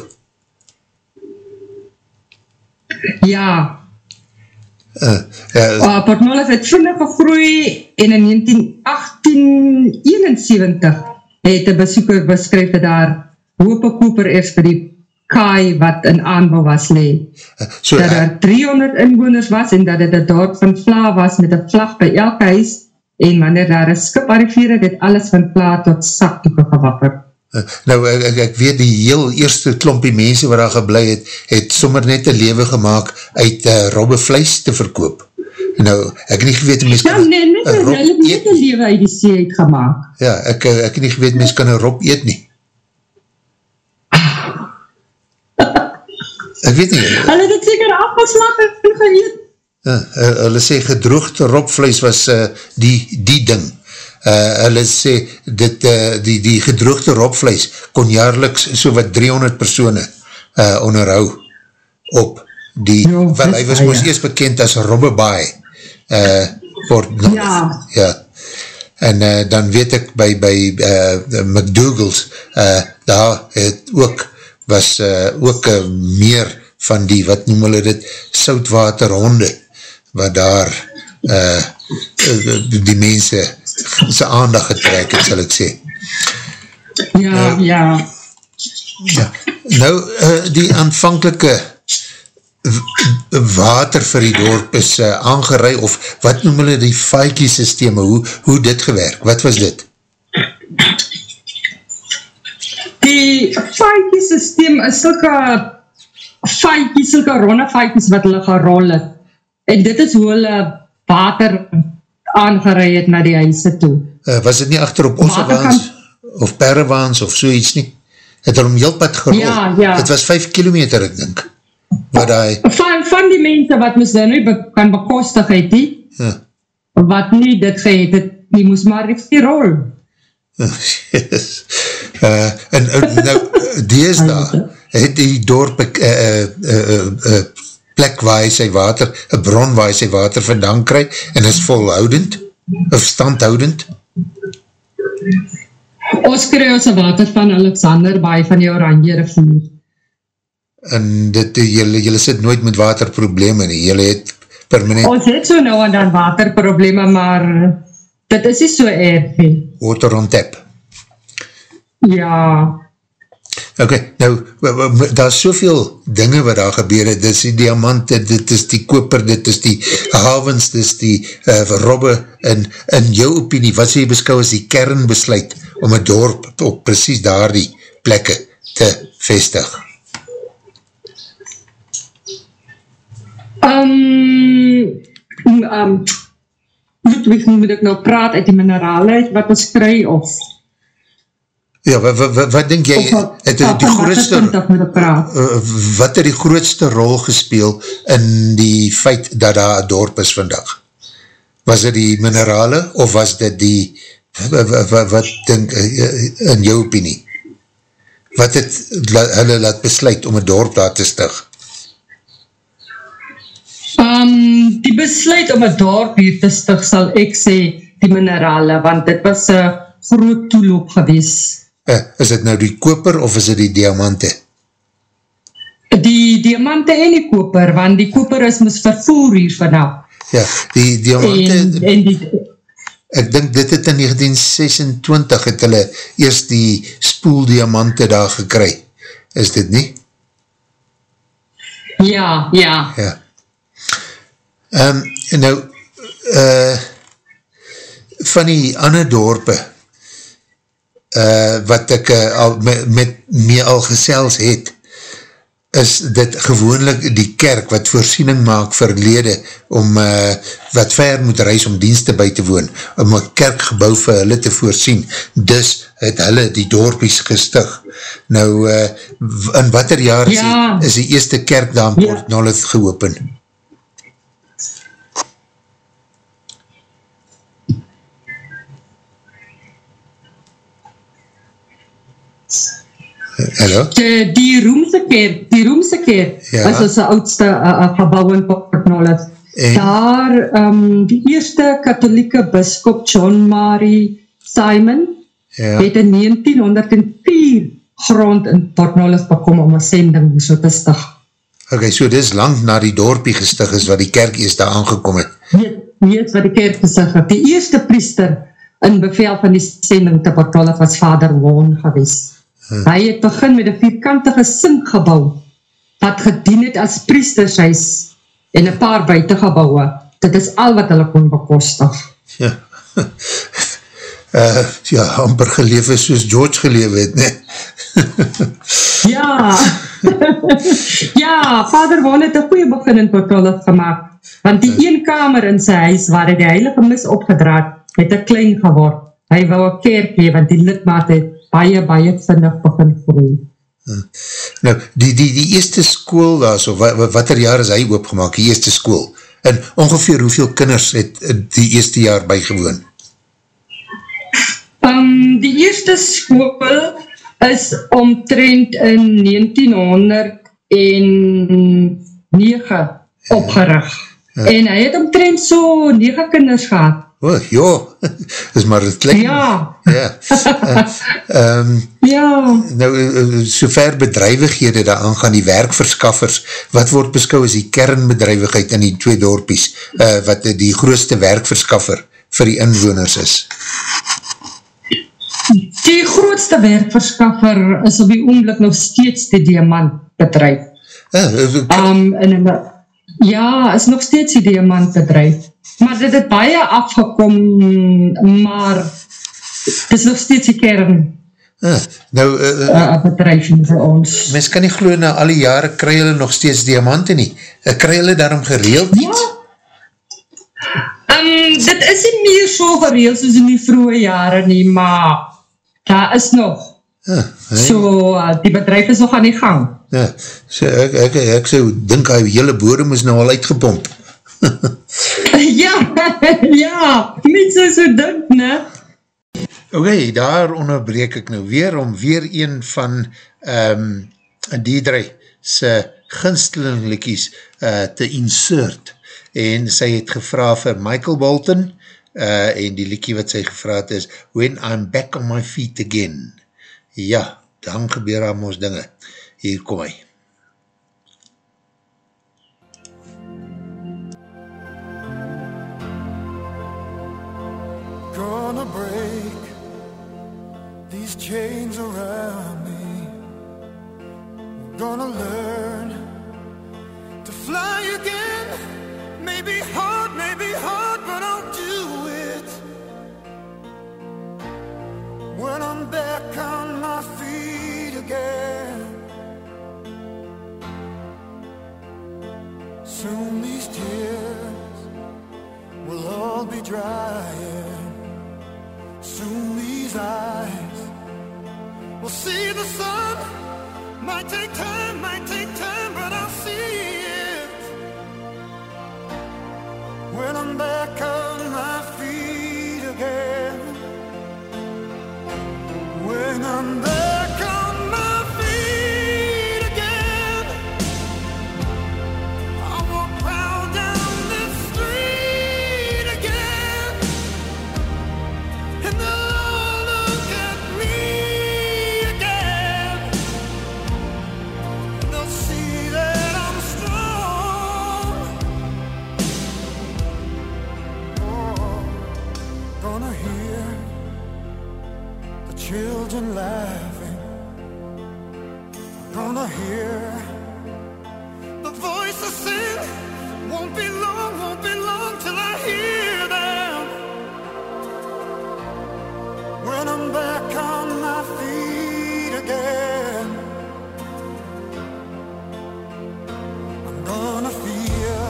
Ja, Uh, uh, uh, Port Nolloth het vinnig gegroei en in 19, 1871 het een besoeker beskryf dat daar Hope Cooper eers vir die kaai wat in aanbouw was lee. so, dat daar 300 inwoners was en dat het een dorp van Vla was met een vlag by elke huis en wanneer daar een skip arriveer het, het alles van Vla tot saktoeke gewapper. Uh, nou, ek, ek, ek weet die heel eerste klompie mense waar daar geblei het, het sommer net een lewe gemaakt uit uh, robbe vlees te verkoop. Nou, ek nie geweet, mens Ja, kan nee, net, een rob hulle het net eet een lewe uit die see uitgemaak. Ja, ek, ek het nie geweet, mens kan een rob eet nie. Ek weet nie, Hulle het het seker afgeslag en geëet. uh, uh, hulle sê gedroogde robvlees was uh, die, die ding. Uh, hulle sê dit, uh, die, die gedroogde robvlees kon jaarliks so wat 300 persone uh, onderhou op die, Jo, wel hy was moest eerst bekend as Robbebaai uh, Port North. Ja. ja. En uh, dan weet ek by, by uh, McDougall's uh, daar het ook was uh, ook uh, meer van die, wat noem hulle dit, soutwaterhonde, wat daar uh, die, mense sy aandag getrek het, sal ek sê. Ja, ja. Ja. Nou, uh, die aanvankelike water vir die dorp is uh, aangerei, of wat noem hulle die vaaikie systeme, hoe, hoe dit gewerk, wat was dit? Die feitjie systeem is sulke feitjie, sulke ronde feitjies wat hulle gerol het. En dit is hoe hulle water aangerei het na die huise toe. Uh, was dit nie achter op Ossewaans, of Perrewaans, of so iets nie? Het hulle om heel pad gerol. Ja, ja. Het was 5 kilometer, ek dink. Wat die, Van, van die mense wat moes nou nie be kan bekostig het nie, ja. wat nie dit gehet het, die moes maar die rol. <laughs> yes. uh, en uh, nou, dees daar, het die dorp uh, uh, uh, uh, plek waar hy sy water, een bron waar hy sy water vandaan kry, en is volhoudend, of standhoudend, Ons kry ons water van Alexander Baai van die Oranje rivier. En dit, jylle, jylle sit nooit met waterprobleme nie, jylle het permanent Ons het so nou en dan waterprobleme, maar dit is nie so erg nie. water on tap. Ja, Ok, nou, daar is soveel dinge wat daar gebeur het, dit is die diamante, dit is die koper, dit is die havens, dit is die uh, robbe, en in jou opinie, wat sê jy beskou as die kernbesluit om een dorp op precies daar die plekke te vestig? Um, um, Ludwig, moet ek nou praat uit die minerale wat ons kry, of Ja, wat, wat, wat denk jy, wat- het die, die grootste, moet ek praat? uh, wat het die grootste rol gespeel in die feit dat daar een dorp is vandag? Was dit die minerale, of was dit die, wat, wat, wat denk, uh, in jou opinie, wat het hulle laat besluit om een dorp daar te stig? Um, die besluit om een dorp hier te stig, sal ek sê, die minerale, want dit was een groot toeloop gewees. Uh, is dit nou die koper, of is dit die diamante? Die diamante en die koper, want die koper is mis vervoer hier vanaf. Ja, die En, diamante, en die, ek dink dit het in 1926 het hulle eerst die spoeldiamante daar gekry. Is dit nie? ja, ja, Ja. Um, nou, uh, van die ander dorpe, uh, wat ek uh, al met, met mee al gesels het, is dit gewoonlik die kerk wat voorsiening maak vir lede om uh, wat ver moet reis om dienste by te woon, om een kerkgebouw vir hulle te voorsien. Dus het hulle die dorpies gestig. Nou, uh, in wat er jaar is, Ja. die, is die eerste kerk daar in Port Nolloth geopen? Hallo? Die, die Roemse kerk, die Roemse kerk, Ja. is ons oudste uh, uh, gebouw in Port Nolloth. En? Daar, um, die eerste katholieke biskop John Mary Simon, Ja. het in 1904 grond in Port Nolloth bekom om een sending so te stig. Ok, so dis lang na die dorpie gestig is wat die kerk eers daar aangekom het. Weet, weet wat die kerk gesig het. Die eerste priester in bevel van die sending te Port Nolloth was vader Woon gewees. Hmm. Hy het begin met een vierkantige sinkgebouw wat gedien het as priestershuis en een paar buitengebouwe. Dit is al wat hulle kon bekostig. Ja. Uh, <laughs> ja, amper geleef is soos George geleef het, ne? <laughs> Ja, <laughs> ja, vader Woon het een goeie begin in Port Nolloth gemaakt, want die een kamer in sy huis waar hy die heilige mis opgedraad, het een klein geword. Hy wou een kerk hee, want die lidmaat het baie, baie vinnig begin groei. Nou, die, die, die eerste school daar, so, wat, wat er jaar is hy oopgemaak, die eerste school, en ongeveer hoeveel kinders het die eerste jaar bygewoon? Um, die eerste school is omtrent in 1909 opgerig. En hy het omtrent so 9 kinders gehad. Oh, joh, <laughs> is maar het klein. Ja. Ja. Uh, <laughs> um, Ja, nou, uh, sover bedrijvighede daar aangaan, die werkverskaffers, wat word beskou as die kernbedrijvigheid in die twee dorpies, uh, wat die grootste werkverskaffer vir die inwoners is? die grootste werkverskaffer is op die oomblik nog steeds die diamantbedrijf. Uh, uh, Um, en, in- ja, is nog steeds die diamantbedrijf. Maar dit het baie afgekom, maar het is nog steeds die kern uh, nou, uh, uh, uh, bedrijf vir ons. mens kan nie glo na al die jare kry hulle nog steeds diamante nie. Uh, kry hulle daarom gereeld Ja. iets? Um, dit is nie meer so gereeld soos in die vroege jare nie, maar daar is nog. Uh, So, uh, die bedrijf is nog aan die gang. ja, so ek, ek, ek sou dink hy hele bodem is nou al uitgepomp. <laughs> ja, <laughs> ja, niet so so dink, ne? Ok, daar onderbreek ek nou weer om weer een van um, Diedre sy ginsteling likies uh, te insert en sy het gevra vir Michael Bolton uh, en die likie wat sy gevra het is When I'm Back on My Feet Again ja, dan gebeur aan ons dinge hier kom hy Gonna break these chains around me. Gonna learn to fly again. Maybe hard, maybe hard, but I'll When I'm back on my feet again. Soon these tears will all be drying. Soon these eyes will see the sun. Might take time, might take time, but I'll see it. When I'm back on my feet When I'm back Hear the voice of sin. Won't be long, won't be long till I hear them. When I'm back on my feet again, I'm gonna feel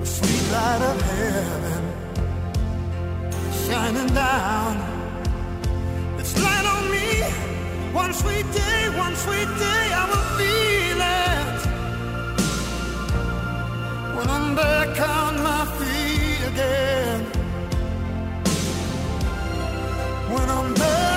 the sweet light of heaven shining down. It's light on. One sweet day, one sweet day, I will feel it. When I'm back on my feet again. When I'm back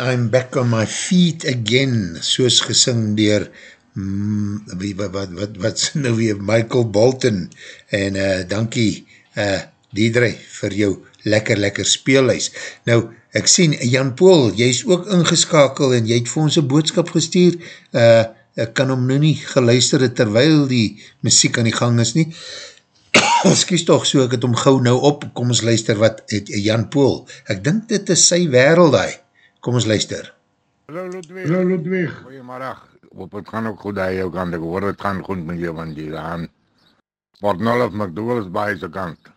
I'm back on my feet again, soos gesing dier mm, wie, wat, wat, wat, wat is nou weer Michael Bolton. En uh, dankie uh, Diedre vir jou lekker lekker speelhuis. Nou, ek sien Jan Pool, jy is ook ingeskakel en jy het vir ons een boodskap gestuur, uh, ek kan hom nou nie geluister het terwyl die muziek aan die gang is nie, <coughs> excuse toch, so ek het hom gauw nou op, kom ons luister wat het Jan Pool, ek dink dit is sy wereld hy, kom ons luister. Hallo Ludwig. Hallo Ludwig. Goeiemiddag. Hoop het gaan ook goed aan jou kant. Ek hoor het gaan goed met jou want jy aan Port Nolloth McDougal's by se kant.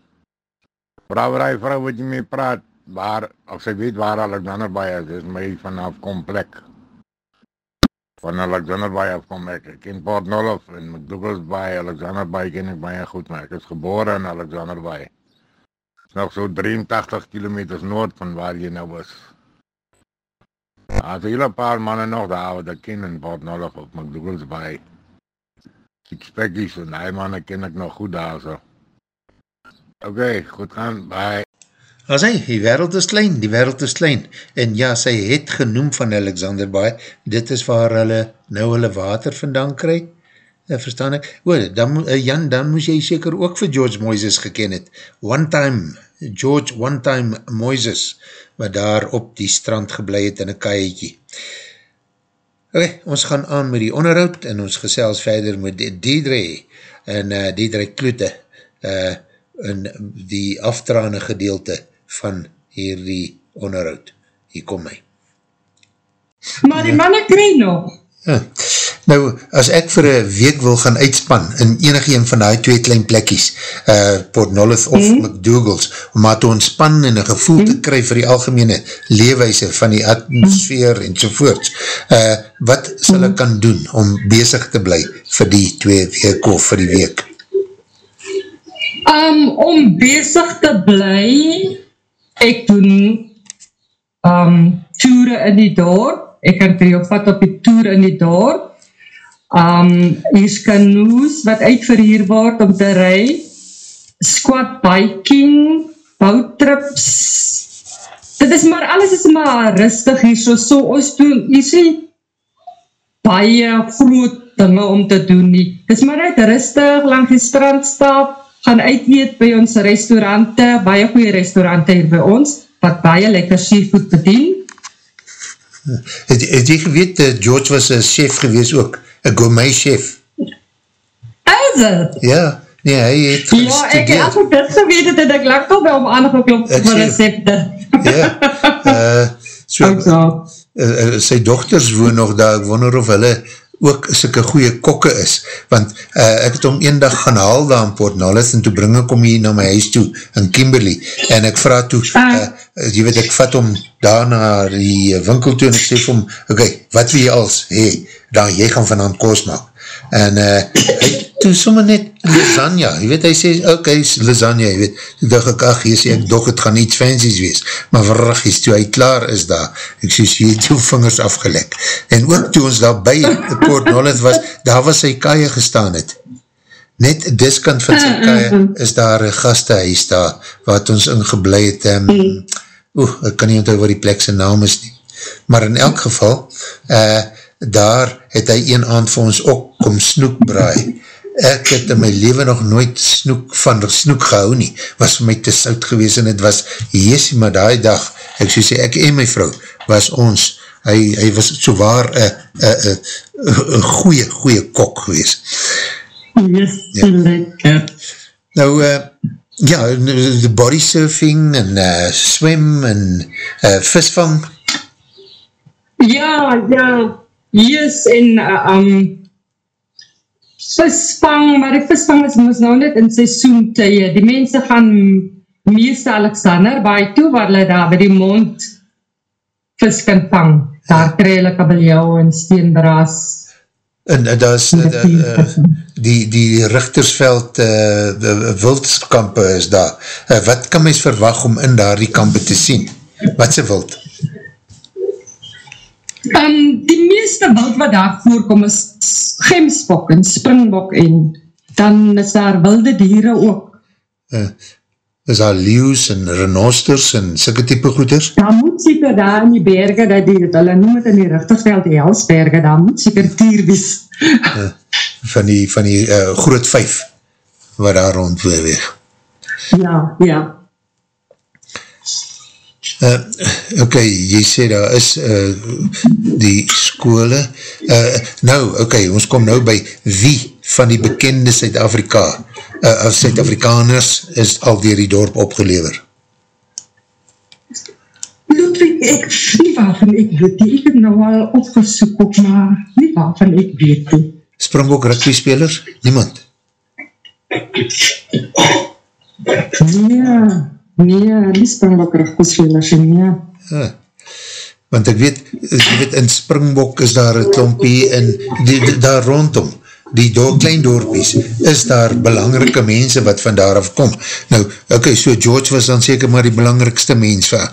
Brouwerij vrou wat jy mee praat, waar, of sy weet waar Alexander by is, is my vanaf komplek. Van Alexander by af kom ek. Ek ken Port Nolloth en McDougal's by, Alexander by ken ek baie goed, maar ek is gebore in Alexander by. Nog so 83 kilometers noord van waar jy nou is. Daar's 'n hele paar manne nog daar wat ek ken in Port Nolloth op McDougal's by. Ek spekkies en hy manne ken ek nog goed daar so. Oké, goed gaan, bye. As hy, die wereld is klein, die wereld is klein. En ja, sy het genoem van Alexander Baai, dit is waar hulle nou hulle water vandaan kry, uh, verstaan ek? O, dan, uh, Jan, dan moes jy seker ook vir George Moises geken het. One time, George One Time Moises, wat daar op die strand geblei het in een kaiekie. Ok, ons gaan aan met die onderhoud en ons gesels verder met Diedre en uh, Diedre Kloete uh, in die aftrane gedeelte van hierdie onderhoud. Hier kom my. Maar die manne kry nog. Ja. Nou, as ek vir een week wil gaan uitspan in enig een van die twee klein plekkies, uh, Port Nolloth of mm. McDougals, om maar te ontspan en een gevoel mm. te kry vir die algemene leewijse van die atmosfeer mm. en sovoorts, uh, wat sal ek kan doen om bezig te bly vir die twee week of vir die week? Um, om bezig te bly, ek doen um, toere in die dorp, ek kan vir jou vat op die toer in die dorp, um, is canoes wat uitverhuur word om te rij, squat biking, boutrips, dit is maar, alles is maar rustig hier, so, so ons doen, jy sê, baie groot dinge om te doen nie, dit is maar net rustig, lang die strand stap, gaan uit eet by ons restaurante, baie goeie restaurante hier by ons, wat baie lekker seafood bedien. Het, het jy geweet, uh, George was een chef gewees ook, een gourmet chef? Is het? Ja, nee, hy het Ja, ek het ook dit geweet het, en ek lag toch wel om aangeklop vir recepte. Ja, uh, <laughs> so, uh, sy dochters woon nog daar, ek wonder of hulle ook syke goeie kokke is, want uh, ek het om een dag gaan haal daar in Port Nolloth en toe bring ek om hier na my huis toe in Kimberley en ek vraag toe, uh, jy weet ek vat om daar na die winkel toe en ek sê vir hom, ok, wat wil jy als, hey, dan jy gaan vanavond koos maak en uh, hy toe sommer net lasagna, jy weet, hy sê, ok, lasagna, jy weet, toe dacht ek, ach, jy sê, ek doch, het gaan iets fancies wees, maar verragies, toe hy klaar is daar, ek sê, jy het jou vingers afgelek, en ook toe ons daar by Port Nollet was, daar was sy kaie gestaan het, net diskant van sy kaie, is daar een gastehuis daar, wat ons ingeblij het, um, oeh, ek kan nie onthou wat die plek sy naam is nie, maar in elk geval, eh, uh, daar het hy een aand vir ons ook kom snoek braai. Ek het in my leven nog nooit snoek van snoek gehou nie, was vir my te soud gewees en het was, jesie, maar die dag, ek so sê, ek en my vrou, was ons, hy, hy was so waar een goeie, goeie kok gewees. Yes, ja. lekker. Nou, uh, ja, de body surfing en uh, swem en uh, visvang. Ja, ja, Yes, en uh, um, visvang, maar die visvang is moes nou net in seisoen tye. Die mense gaan meeste Alexander by toe, waar hulle daar by die mond vis kan vang. Daar krijg hulle kabeljauw en steenbraas. En uh, daar is uh, uh, die, die Richtersveld uh, wildskampe is daar. Uh, wat kan mens verwag om in daar die kampe te sien? Wat is wild? Um, die meeste wild wat daar voorkom is gemsbok en springbok en dan is daar wilde dieren ook. Uh, is daar leeuws en renosters en sikke type goeders? Daar moet seker daar in die berge, dat die, hulle noem het in die richtersveld, die Helsberge, daar moet seker dier wees. uh, van die, van die uh, groot vijf wat daar rond beweeg. Ja, ja. Uh, ok, jy sê daar is uh, die skole. Uh, nou, ok, ons kom nou by wie van die bekende Suid-Afrika, uh, Suid-Afrikaners is al dier die dorp opgelever? Ludwig, ek nie waarvan ek weet nie. Ek het nou al opgesoek op, maar nie waarvan ek weet nie. Springbok rugby spelers? Niemand? Ja, Nee, die Springbok rugbyspelers nee. Ah, want ek weet, ek weet, in Springbok is daar een klompie en die, die, daar rondom, die do, klein dorpies, is daar belangrike mense wat van daar af kom. Nou, ok, so George was dan seker maar die belangrikste mens van.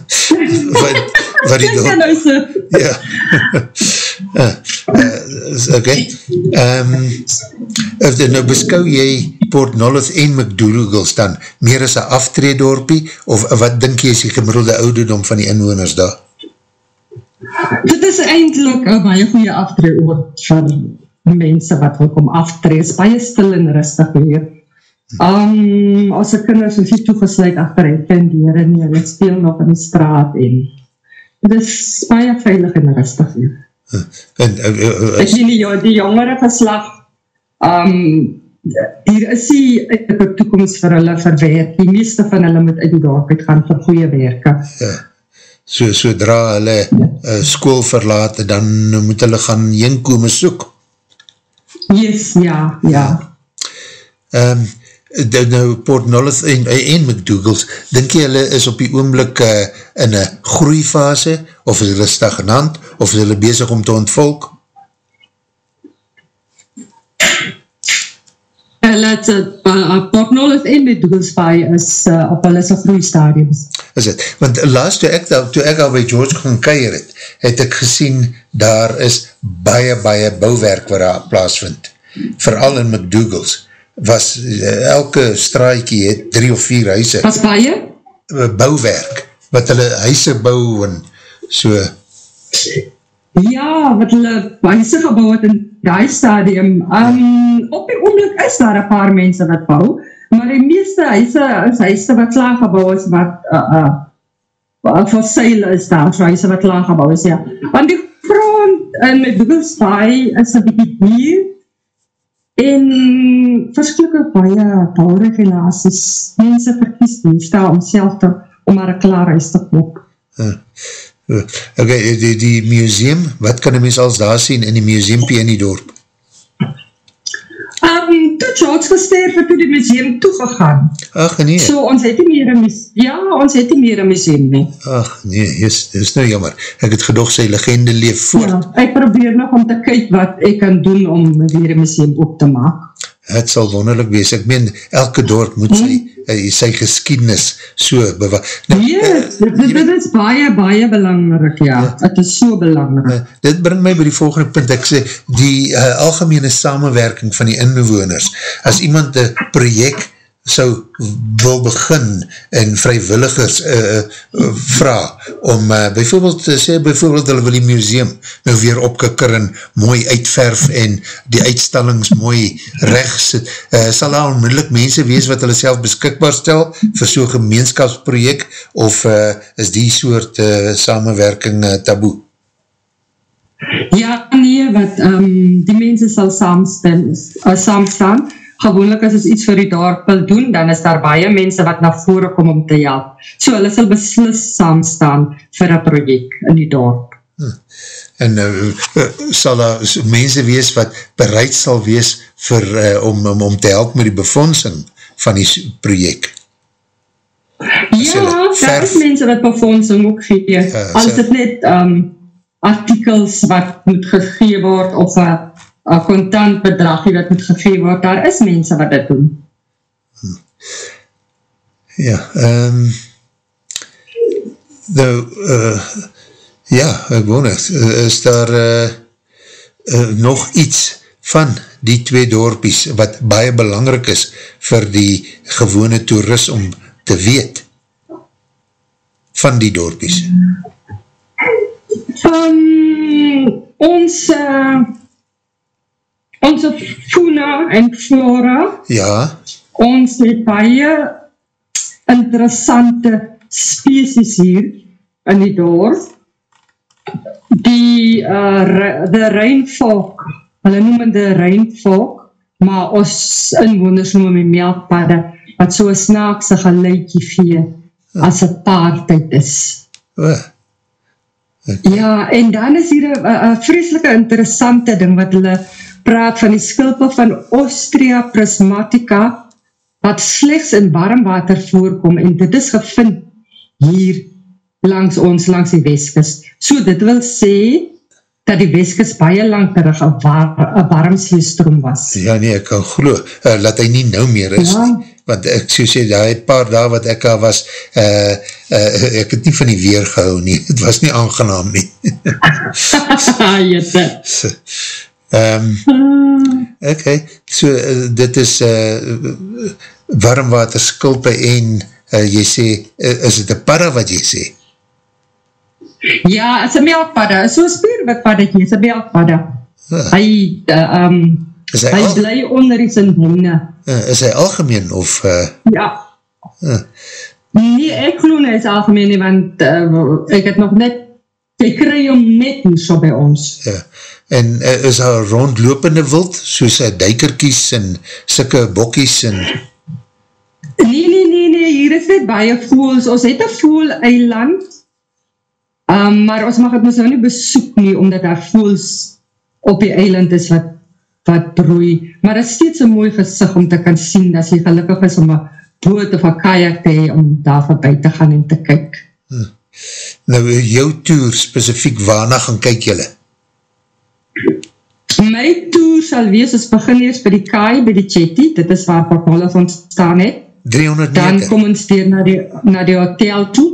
<laughs> wat, wat die dorp... Nou ja. <laughs> uh, ok. Um, nou beskou jy Port Nolloth en McDougals dan meer as een aftreedorpie of wat dink jy is die gemiddelde ouderdom van die inwoners daar? Dit is eindelijk een baie goeie aftreedoort van mense wat wil kom aftree, is baie stil en rustig hier. Um, as die kinders is hier toegesluit achter en dier en jy speel nog in die straat en het is baie veilig en rustig hier. En, uh, uh, uh, ek sien die, die jongere geslag um, hier is die een toekomst vir hulle verwerk, die meeste van hulle moet uit die dorp uit gaan vir goeie werke. Ja, so, sodra hulle uh, school verlaat, dan moet hulle gaan jinkome soek. Yes, ja, ja. Um, de, nou Port Nolloth en, en McDougals, denk jy hulle is op die oomblik uh, in een groeifase, of is hulle stagnant, of is hulle bezig om te ontvolk? hulle het uh, Port Nolloth en met Doelsbaai is uh, op hulle sy groei stadiums. Is het, want laatst toe ek, toe ek al by George gaan keir het, het ek gesien, daar is baie, baie bouwwerk waar daar plaasvind. Vooral in McDougals was uh, elke straaikie het drie of vier huise. Was baie? Bouwwerk, wat hulle huise bou en so... Ja, wat hulle huise gebouw het in die stadium. Um, op die oomlik is daar een paar mense wat bouw, maar die meeste huise is huise wat klaargebouw is, wat uh, uh, vir seil is daar, so huise wat klaargebouw is, ja. Want die grond in my Doogelsbaai is een bietje dier, en verskillike baie bouwregulaties, mense verkies die stel om self te, om maar een klaar huis te koop. Uh. Ok, die, die museum, wat kan die mens als daar sien in die museumpie in die dorp? Um, toe George gesterf het, toe die museum toegegaan. Ach nee, So, ons het nie meer een museum, ja, ons het nie meer een museum nie. ach nee, is, is nou jammer. Ek het gedog sy legende leef voort. Ja, ek probeer nog om te kyk wat ek kan doen om weer een museum op te maak. Het sal wonderlik wees. Ek meen, elke dorp moet sy, uh, sy geskiednis so bewaar. Nou, Yes, dit, dit, dit is baie, baie belangrik, ja. Het is so belangrik. Uh, dit bring my by die volgende punt, ek sê, die uh, algemene samenwerking van die inwoners, as iemand een project sou wil begin en vrywilligers uh, uh, vraag om uh, bijvoorbeeld te sê, bijvoorbeeld hulle wil die museum nou weer opkikker en mooi uitverf en die uitstallings mooi recht sit, uh, sal daar onmiddellik mense wees wat hulle self beskikbaar stel vir so'n gemeenskapsproject of uh, is die soort uh, samenwerking uh, taboe? Ja, nee, wat um, die mense sal saamstem, uh, saamstaan. Gewoonlik as iets vir die dorp wil doen, dan is daar baie mense wat na vore kom om te help. So hulle sal beslis saamstaan vir een project in die dorp. en uh, uh, sal daar so mense wees wat bereid sal wees vir, uh, om, om, om te help met die befondsing van die project. As Ja, daar is mense wat befondsing ook gee. Als so- dit net um, artikels wat moet gegee word of een een contant bedragie wat moet gegee word, daar is mense wat dit doen. Ja, um, nou, uh, ja, ek wonder, is daar uh, uh, nog iets van die twee dorpies wat baie belangrik is vir die gewone toerist om te weet van die dorpies? Um, ons uh, onze fauna en flora, Ja, ons het baie interessante species hier in die dorp. Die uh, re- de reinvolk, hulle noem het de reinvolk, maar ons inwoners noem die melkpadde, wat so een snaakse geluidje gee, as het paartijd is. oh, Ja, en dan is hier een vreselike interessante ding wat hulle praat van die skilpe van Ostria prismatica wat slechts in warm water voorkom en dit is gevind hier langs ons, langs die Westkust. So dit wil sê dat die Westkust baie lang terug een, war, een warmseestroom was. ja nee, ek kan glo, uh, laat hy nie nou meer is Ja. nie. Want ek so sê, het paar dae wat ek al was, uh, uh, ek het nie van die weer gehou nie, <laughs> het was nie aangenaam nie. <laughs> Jette. Um, ok, so uh, dit is uh, warmwater skulpe en uh, jy sê, uh, is het een padda wat jy sê? Ja, is een melkpadde, is so'n spierwitpaddetje, is een melkpadde. Ah. Hy, uh, um, Is hy, hy al, bly onder die sintone. uh, is hy algemeen of uh, Ja. Ah. Nee, ek glo nie is algemeen nie, want uh, ek het nog net, jy kry hom net nie so by ons. ja. En uh, is daar rondlopende wild, soos uh, duikerkies en sikke bokkies en Nee, nee, nee, nee, hier is net baie voels, ons het een voel eiland, um, maar ons mag het ons nou nie besoek nie, omdat daar voels op die eiland is wat, wat broei, maar het is steeds een mooi gezicht om te kan sien, as jy gelukkig is om een boot of een kajak te hee, om daar voorbij te gaan en te kyk. nou jou tour specifiek waarna gaan kyk jylle? My tour sal wees, ons begin eers by die kaai, by die Chetty, dit is waar Port Molles ontstaan het, 300 dan kom ons weer na die, na die hotel toe,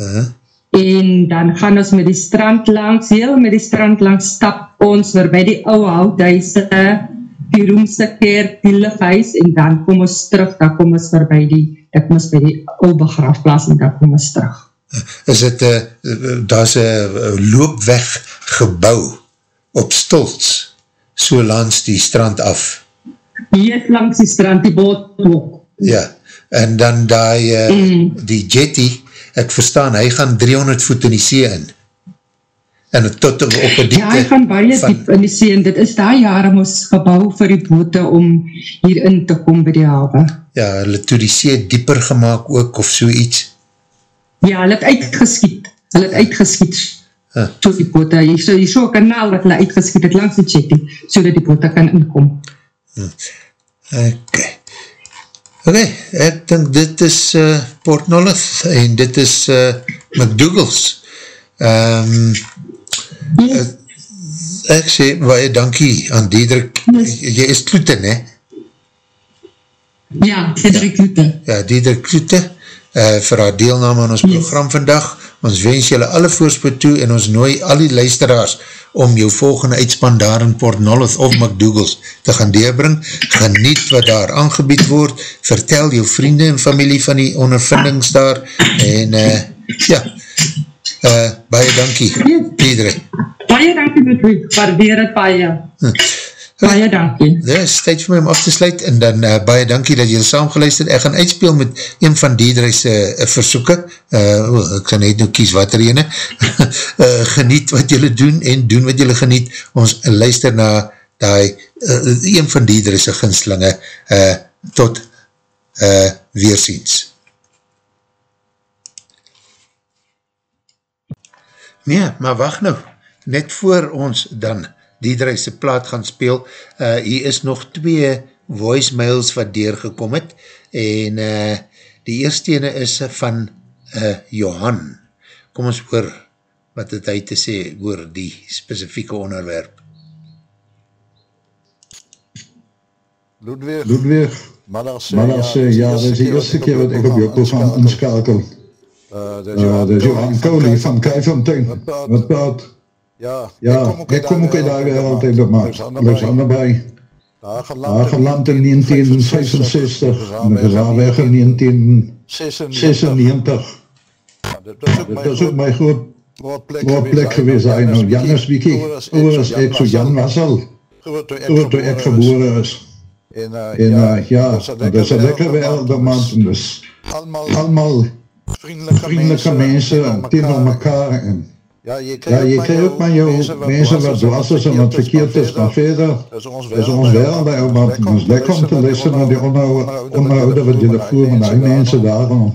Uh, en dan gaan ons met die strand langs, heel met die strand langs stap ons weer by die ouwe houthuise, die roemse kerk, die lighuis, en dan kom ons terug, dan kom ons weer by die, ek moes by die ouwe begraafplaas, en dan kom ons terug. is het, uh, daar is een loopweg gebouw op stults, so langs die strand af. Hier langs die strand, die boot ook. Ja, en dan die, uh, Mm. die jetty, ek verstaan, hy gaan 300 voet in die see in. En tot op een diepte Ja, hy gaan baie van- diep in die see, en dit is daar jare ons gebouw vir die bote om hierin te kom by die hawe. Ja, hulle toe die see dieper gemaakt ook, of so iets. Ja, hulle het uitgeskiet, hulle het uitgeskiet, So die bote, hier so, hier so kanaal wat hulle uitgeskiet het langs die jetty, so dat die bote kan inkom. Ok. Ok, ek dink dit is uh, Port Nolloth en dit is uh, McDougals. Um, uh, ek sê, baie dankie aan Diederik. Yes. Jy is Kloete, ne? Ja, Cedric Kloete. Ja, Diederik Kloete, uh, vir haar deelname aan ons Yes. program vandag. Ons wens julle alle voorspoed toe en ons nooi al die luisteraars om jou volgende uitspan daar in Port Nolloth of McDougals te gaan deurbring. Geniet wat daar aangebied word. Vertel jou vriende en familie van die ondervindings daar en uh, ja, uh, baie dankie, Diederik. Baie dankie Ludwig, waardeer het baie. Baie dankie. Dit is tyd vir my om af te sluit en dan uh, baie dankie dat julle saam geluisterd. Ek gaan uitspeel met een van Diederik's uh, versoeken. Uh, oh, ek gaan net nou kies wat er ene. uh, <laughs> geniet wat julle doen en doen wat julle geniet. Ons luister na die, uh, een van Diederik's ginslinge uh, tot uh, weerziens. Nee, maar wacht nou. Net voor ons dan die druise plaat gaan speel, uh, hier is nog twee voicemails wat deurgekom het, en uh, die eerste ene is van uh, Johan. Kom ons hoor wat het hy te sê oor die specifieke onderwerp. Ludwig, Ludwig, maar as, uh, ja, dit is die eerste keer wat ek op jou program inskakel. Uh, dit Uh, dit is Johan Koning van Kijfontein. Wat praat? Ja, Ja, ek kom ook uit daar wereld uit op maat. Alexander bij. Daar Daar geland in 1965 en ek is daar weg in 1996. Dit is ook Dit was ook my groot groot plek groot plek geweest. Hy nou Jan is wiekie. Oor as ek so Jan was al. Groot toe Oor toe ek gebore is. En uh, En uh, ja, dis 'n dit is een lekker wereld op maat. En dus Almal allemaal vriendelike vriendelike mense en teenoor mekaar en Ja, jy Ja, jy kry ook maar jou mense wat dwars is en wat verkeerd is, maar verder Dis ons is ons wel by ou wat ons lekker om te luister na die onderhoude wat julle voer met die mense daarom.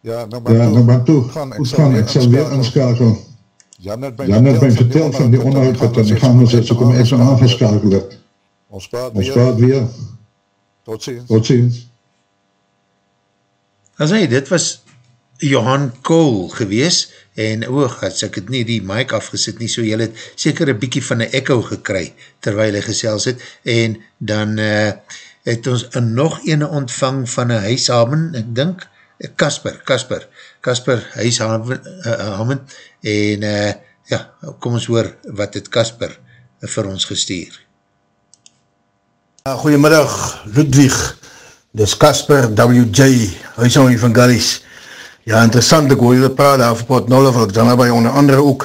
Ja, nou maar Ja, nou maar toe, goed gaan, ek sal weer inskakel. Jan het my Jan het my vertel van die onderhoud wat aan die gang is, so kom ek so aangeskakel het. Ons praat Ons weer. praat weer, Tot ziens. tot ziens. As hy, dit was Johan Kool gewees, en oog, as ek het nie die mic afgesit nie, so jy het seker een bykie van een echo gekry, terwijl hy gesels het, en dan uh, het ons een nog ene ontvang van een huishamen, ek dink, Kasper, Kasper, Kasper huishamen, uh, en uh, ja, kom ons hoor, wat het Kasper vir ons gestuur. Ja, goeiemiddag, Ludwig. Dis Kasper WJ, huishouding van Gallies. Ja, interessant, ek hoor julle praat daar van Port Nolloth, Alexander Bay, onder andere ook.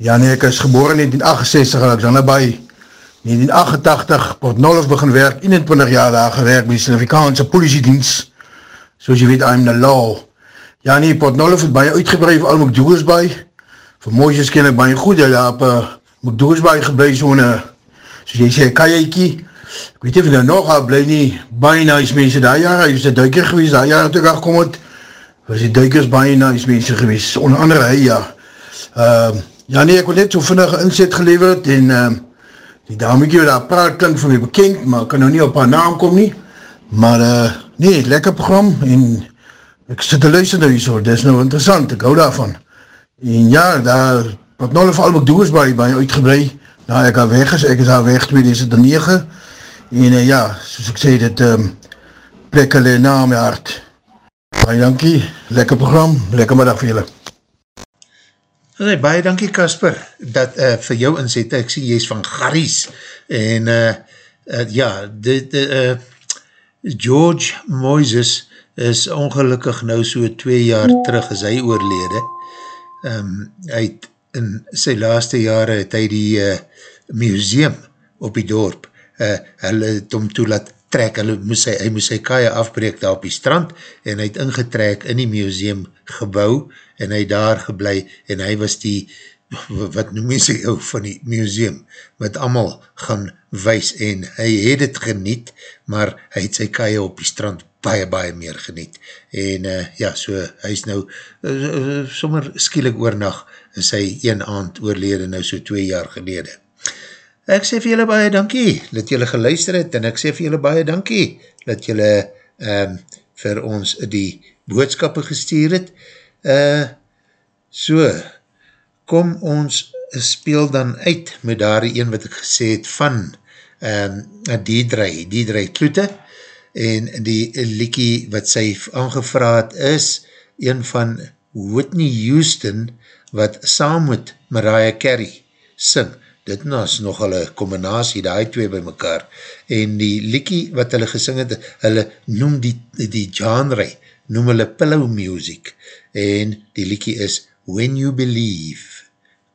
Ja, nee, ek is geboren in 1968, Alexander Bay. 1988, Port Nolloth begin werk, 21 jaar daar gewerkt by die Suid-Afrikaanse politiedienst. Soos jy weet, I'm the law. Ja, nee, Port Nolloth het baie uitgebreid vir al McDougal's Bay. Vir Mooses ken ek baie goed, hy daar op uh, McDougal's Bay geblei, so'n, uh, soos jy sê, kajaikie. Ek weet nie of jy nou nog al bly nie, baie nice mense daar jare, hy was een duiker gewees, daar jare toe ek afkom het, was die duikers baie nice mense gewees, onder andere hy, ja. Uh, ja nee, ek wil net so vinnig inzet geleverd, en uh, die damekie wat daar praat, klink van my bekend, maar kan nou nie op haar naam kom nie, maar uh, nee, lekker program, en ek sit te luister nou hier so, is nou interessant, ek hou daarvan. En ja, daar, wat nou al wat doe is baie, baie uitgebreid, nou ek al weg is, ek is al weg 2009, en uh, ja, soos ek sê, dit um, plek hulle na my hart. Baie dankie, lekker program, lekker middag vir julle. Nee, baie dankie Kasper, dat uh, vir jou inzet, ek sien jy is van Garries, en uh, uh, ja, dit, uh, George Moises is ongelukkig nou so twee jaar terug as hy oorlede. Um, hy het in sy laaste jare het hy die uh, museum op die dorp, uh, hulle het om toe laat trek, hulle moes sy, hy moes sy kaie afbreek daar op die strand, en hy het ingetrek in die museum gebouw, en hy daar geblei, en hy was die, wat noem jy sy ou van die museum, wat allemaal gaan wees, en hy het het geniet, maar hy het sy kaie op die strand baie, baie meer geniet, en uh, ja, so, hy is nou, uh, uh, sommer skielik oornag, is hy een aand oorlede, nou so twee jaar gelede. Ek sê vir julle baie dankie, dat julle geluister het, en ek sê vir julle baie dankie, dat julle um, vir ons die boodskappe gestuur het. Uh, so, kom ons speel dan uit met daar die een wat ek gesê het van um, die drie, die drie kloete, en die liekie wat sy aangevraad is, een van Whitney Houston, wat saam met Mariah Carey sing. Dit is nogal een combinatie, die twee by mekaar. En die liekie wat hulle gesing het, hulle noem die, die genre, noem hulle pillow music. En die liekie is When You Believe.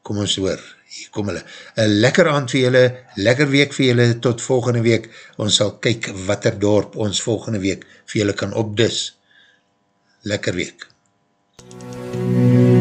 Kom ons hoor, hier kom hulle. Een lekker aand vir julle, lekker week vir julle, tot volgende week. Ons sal kyk wat er dorp ons volgende week vir julle kan opdus. Lekker week. Now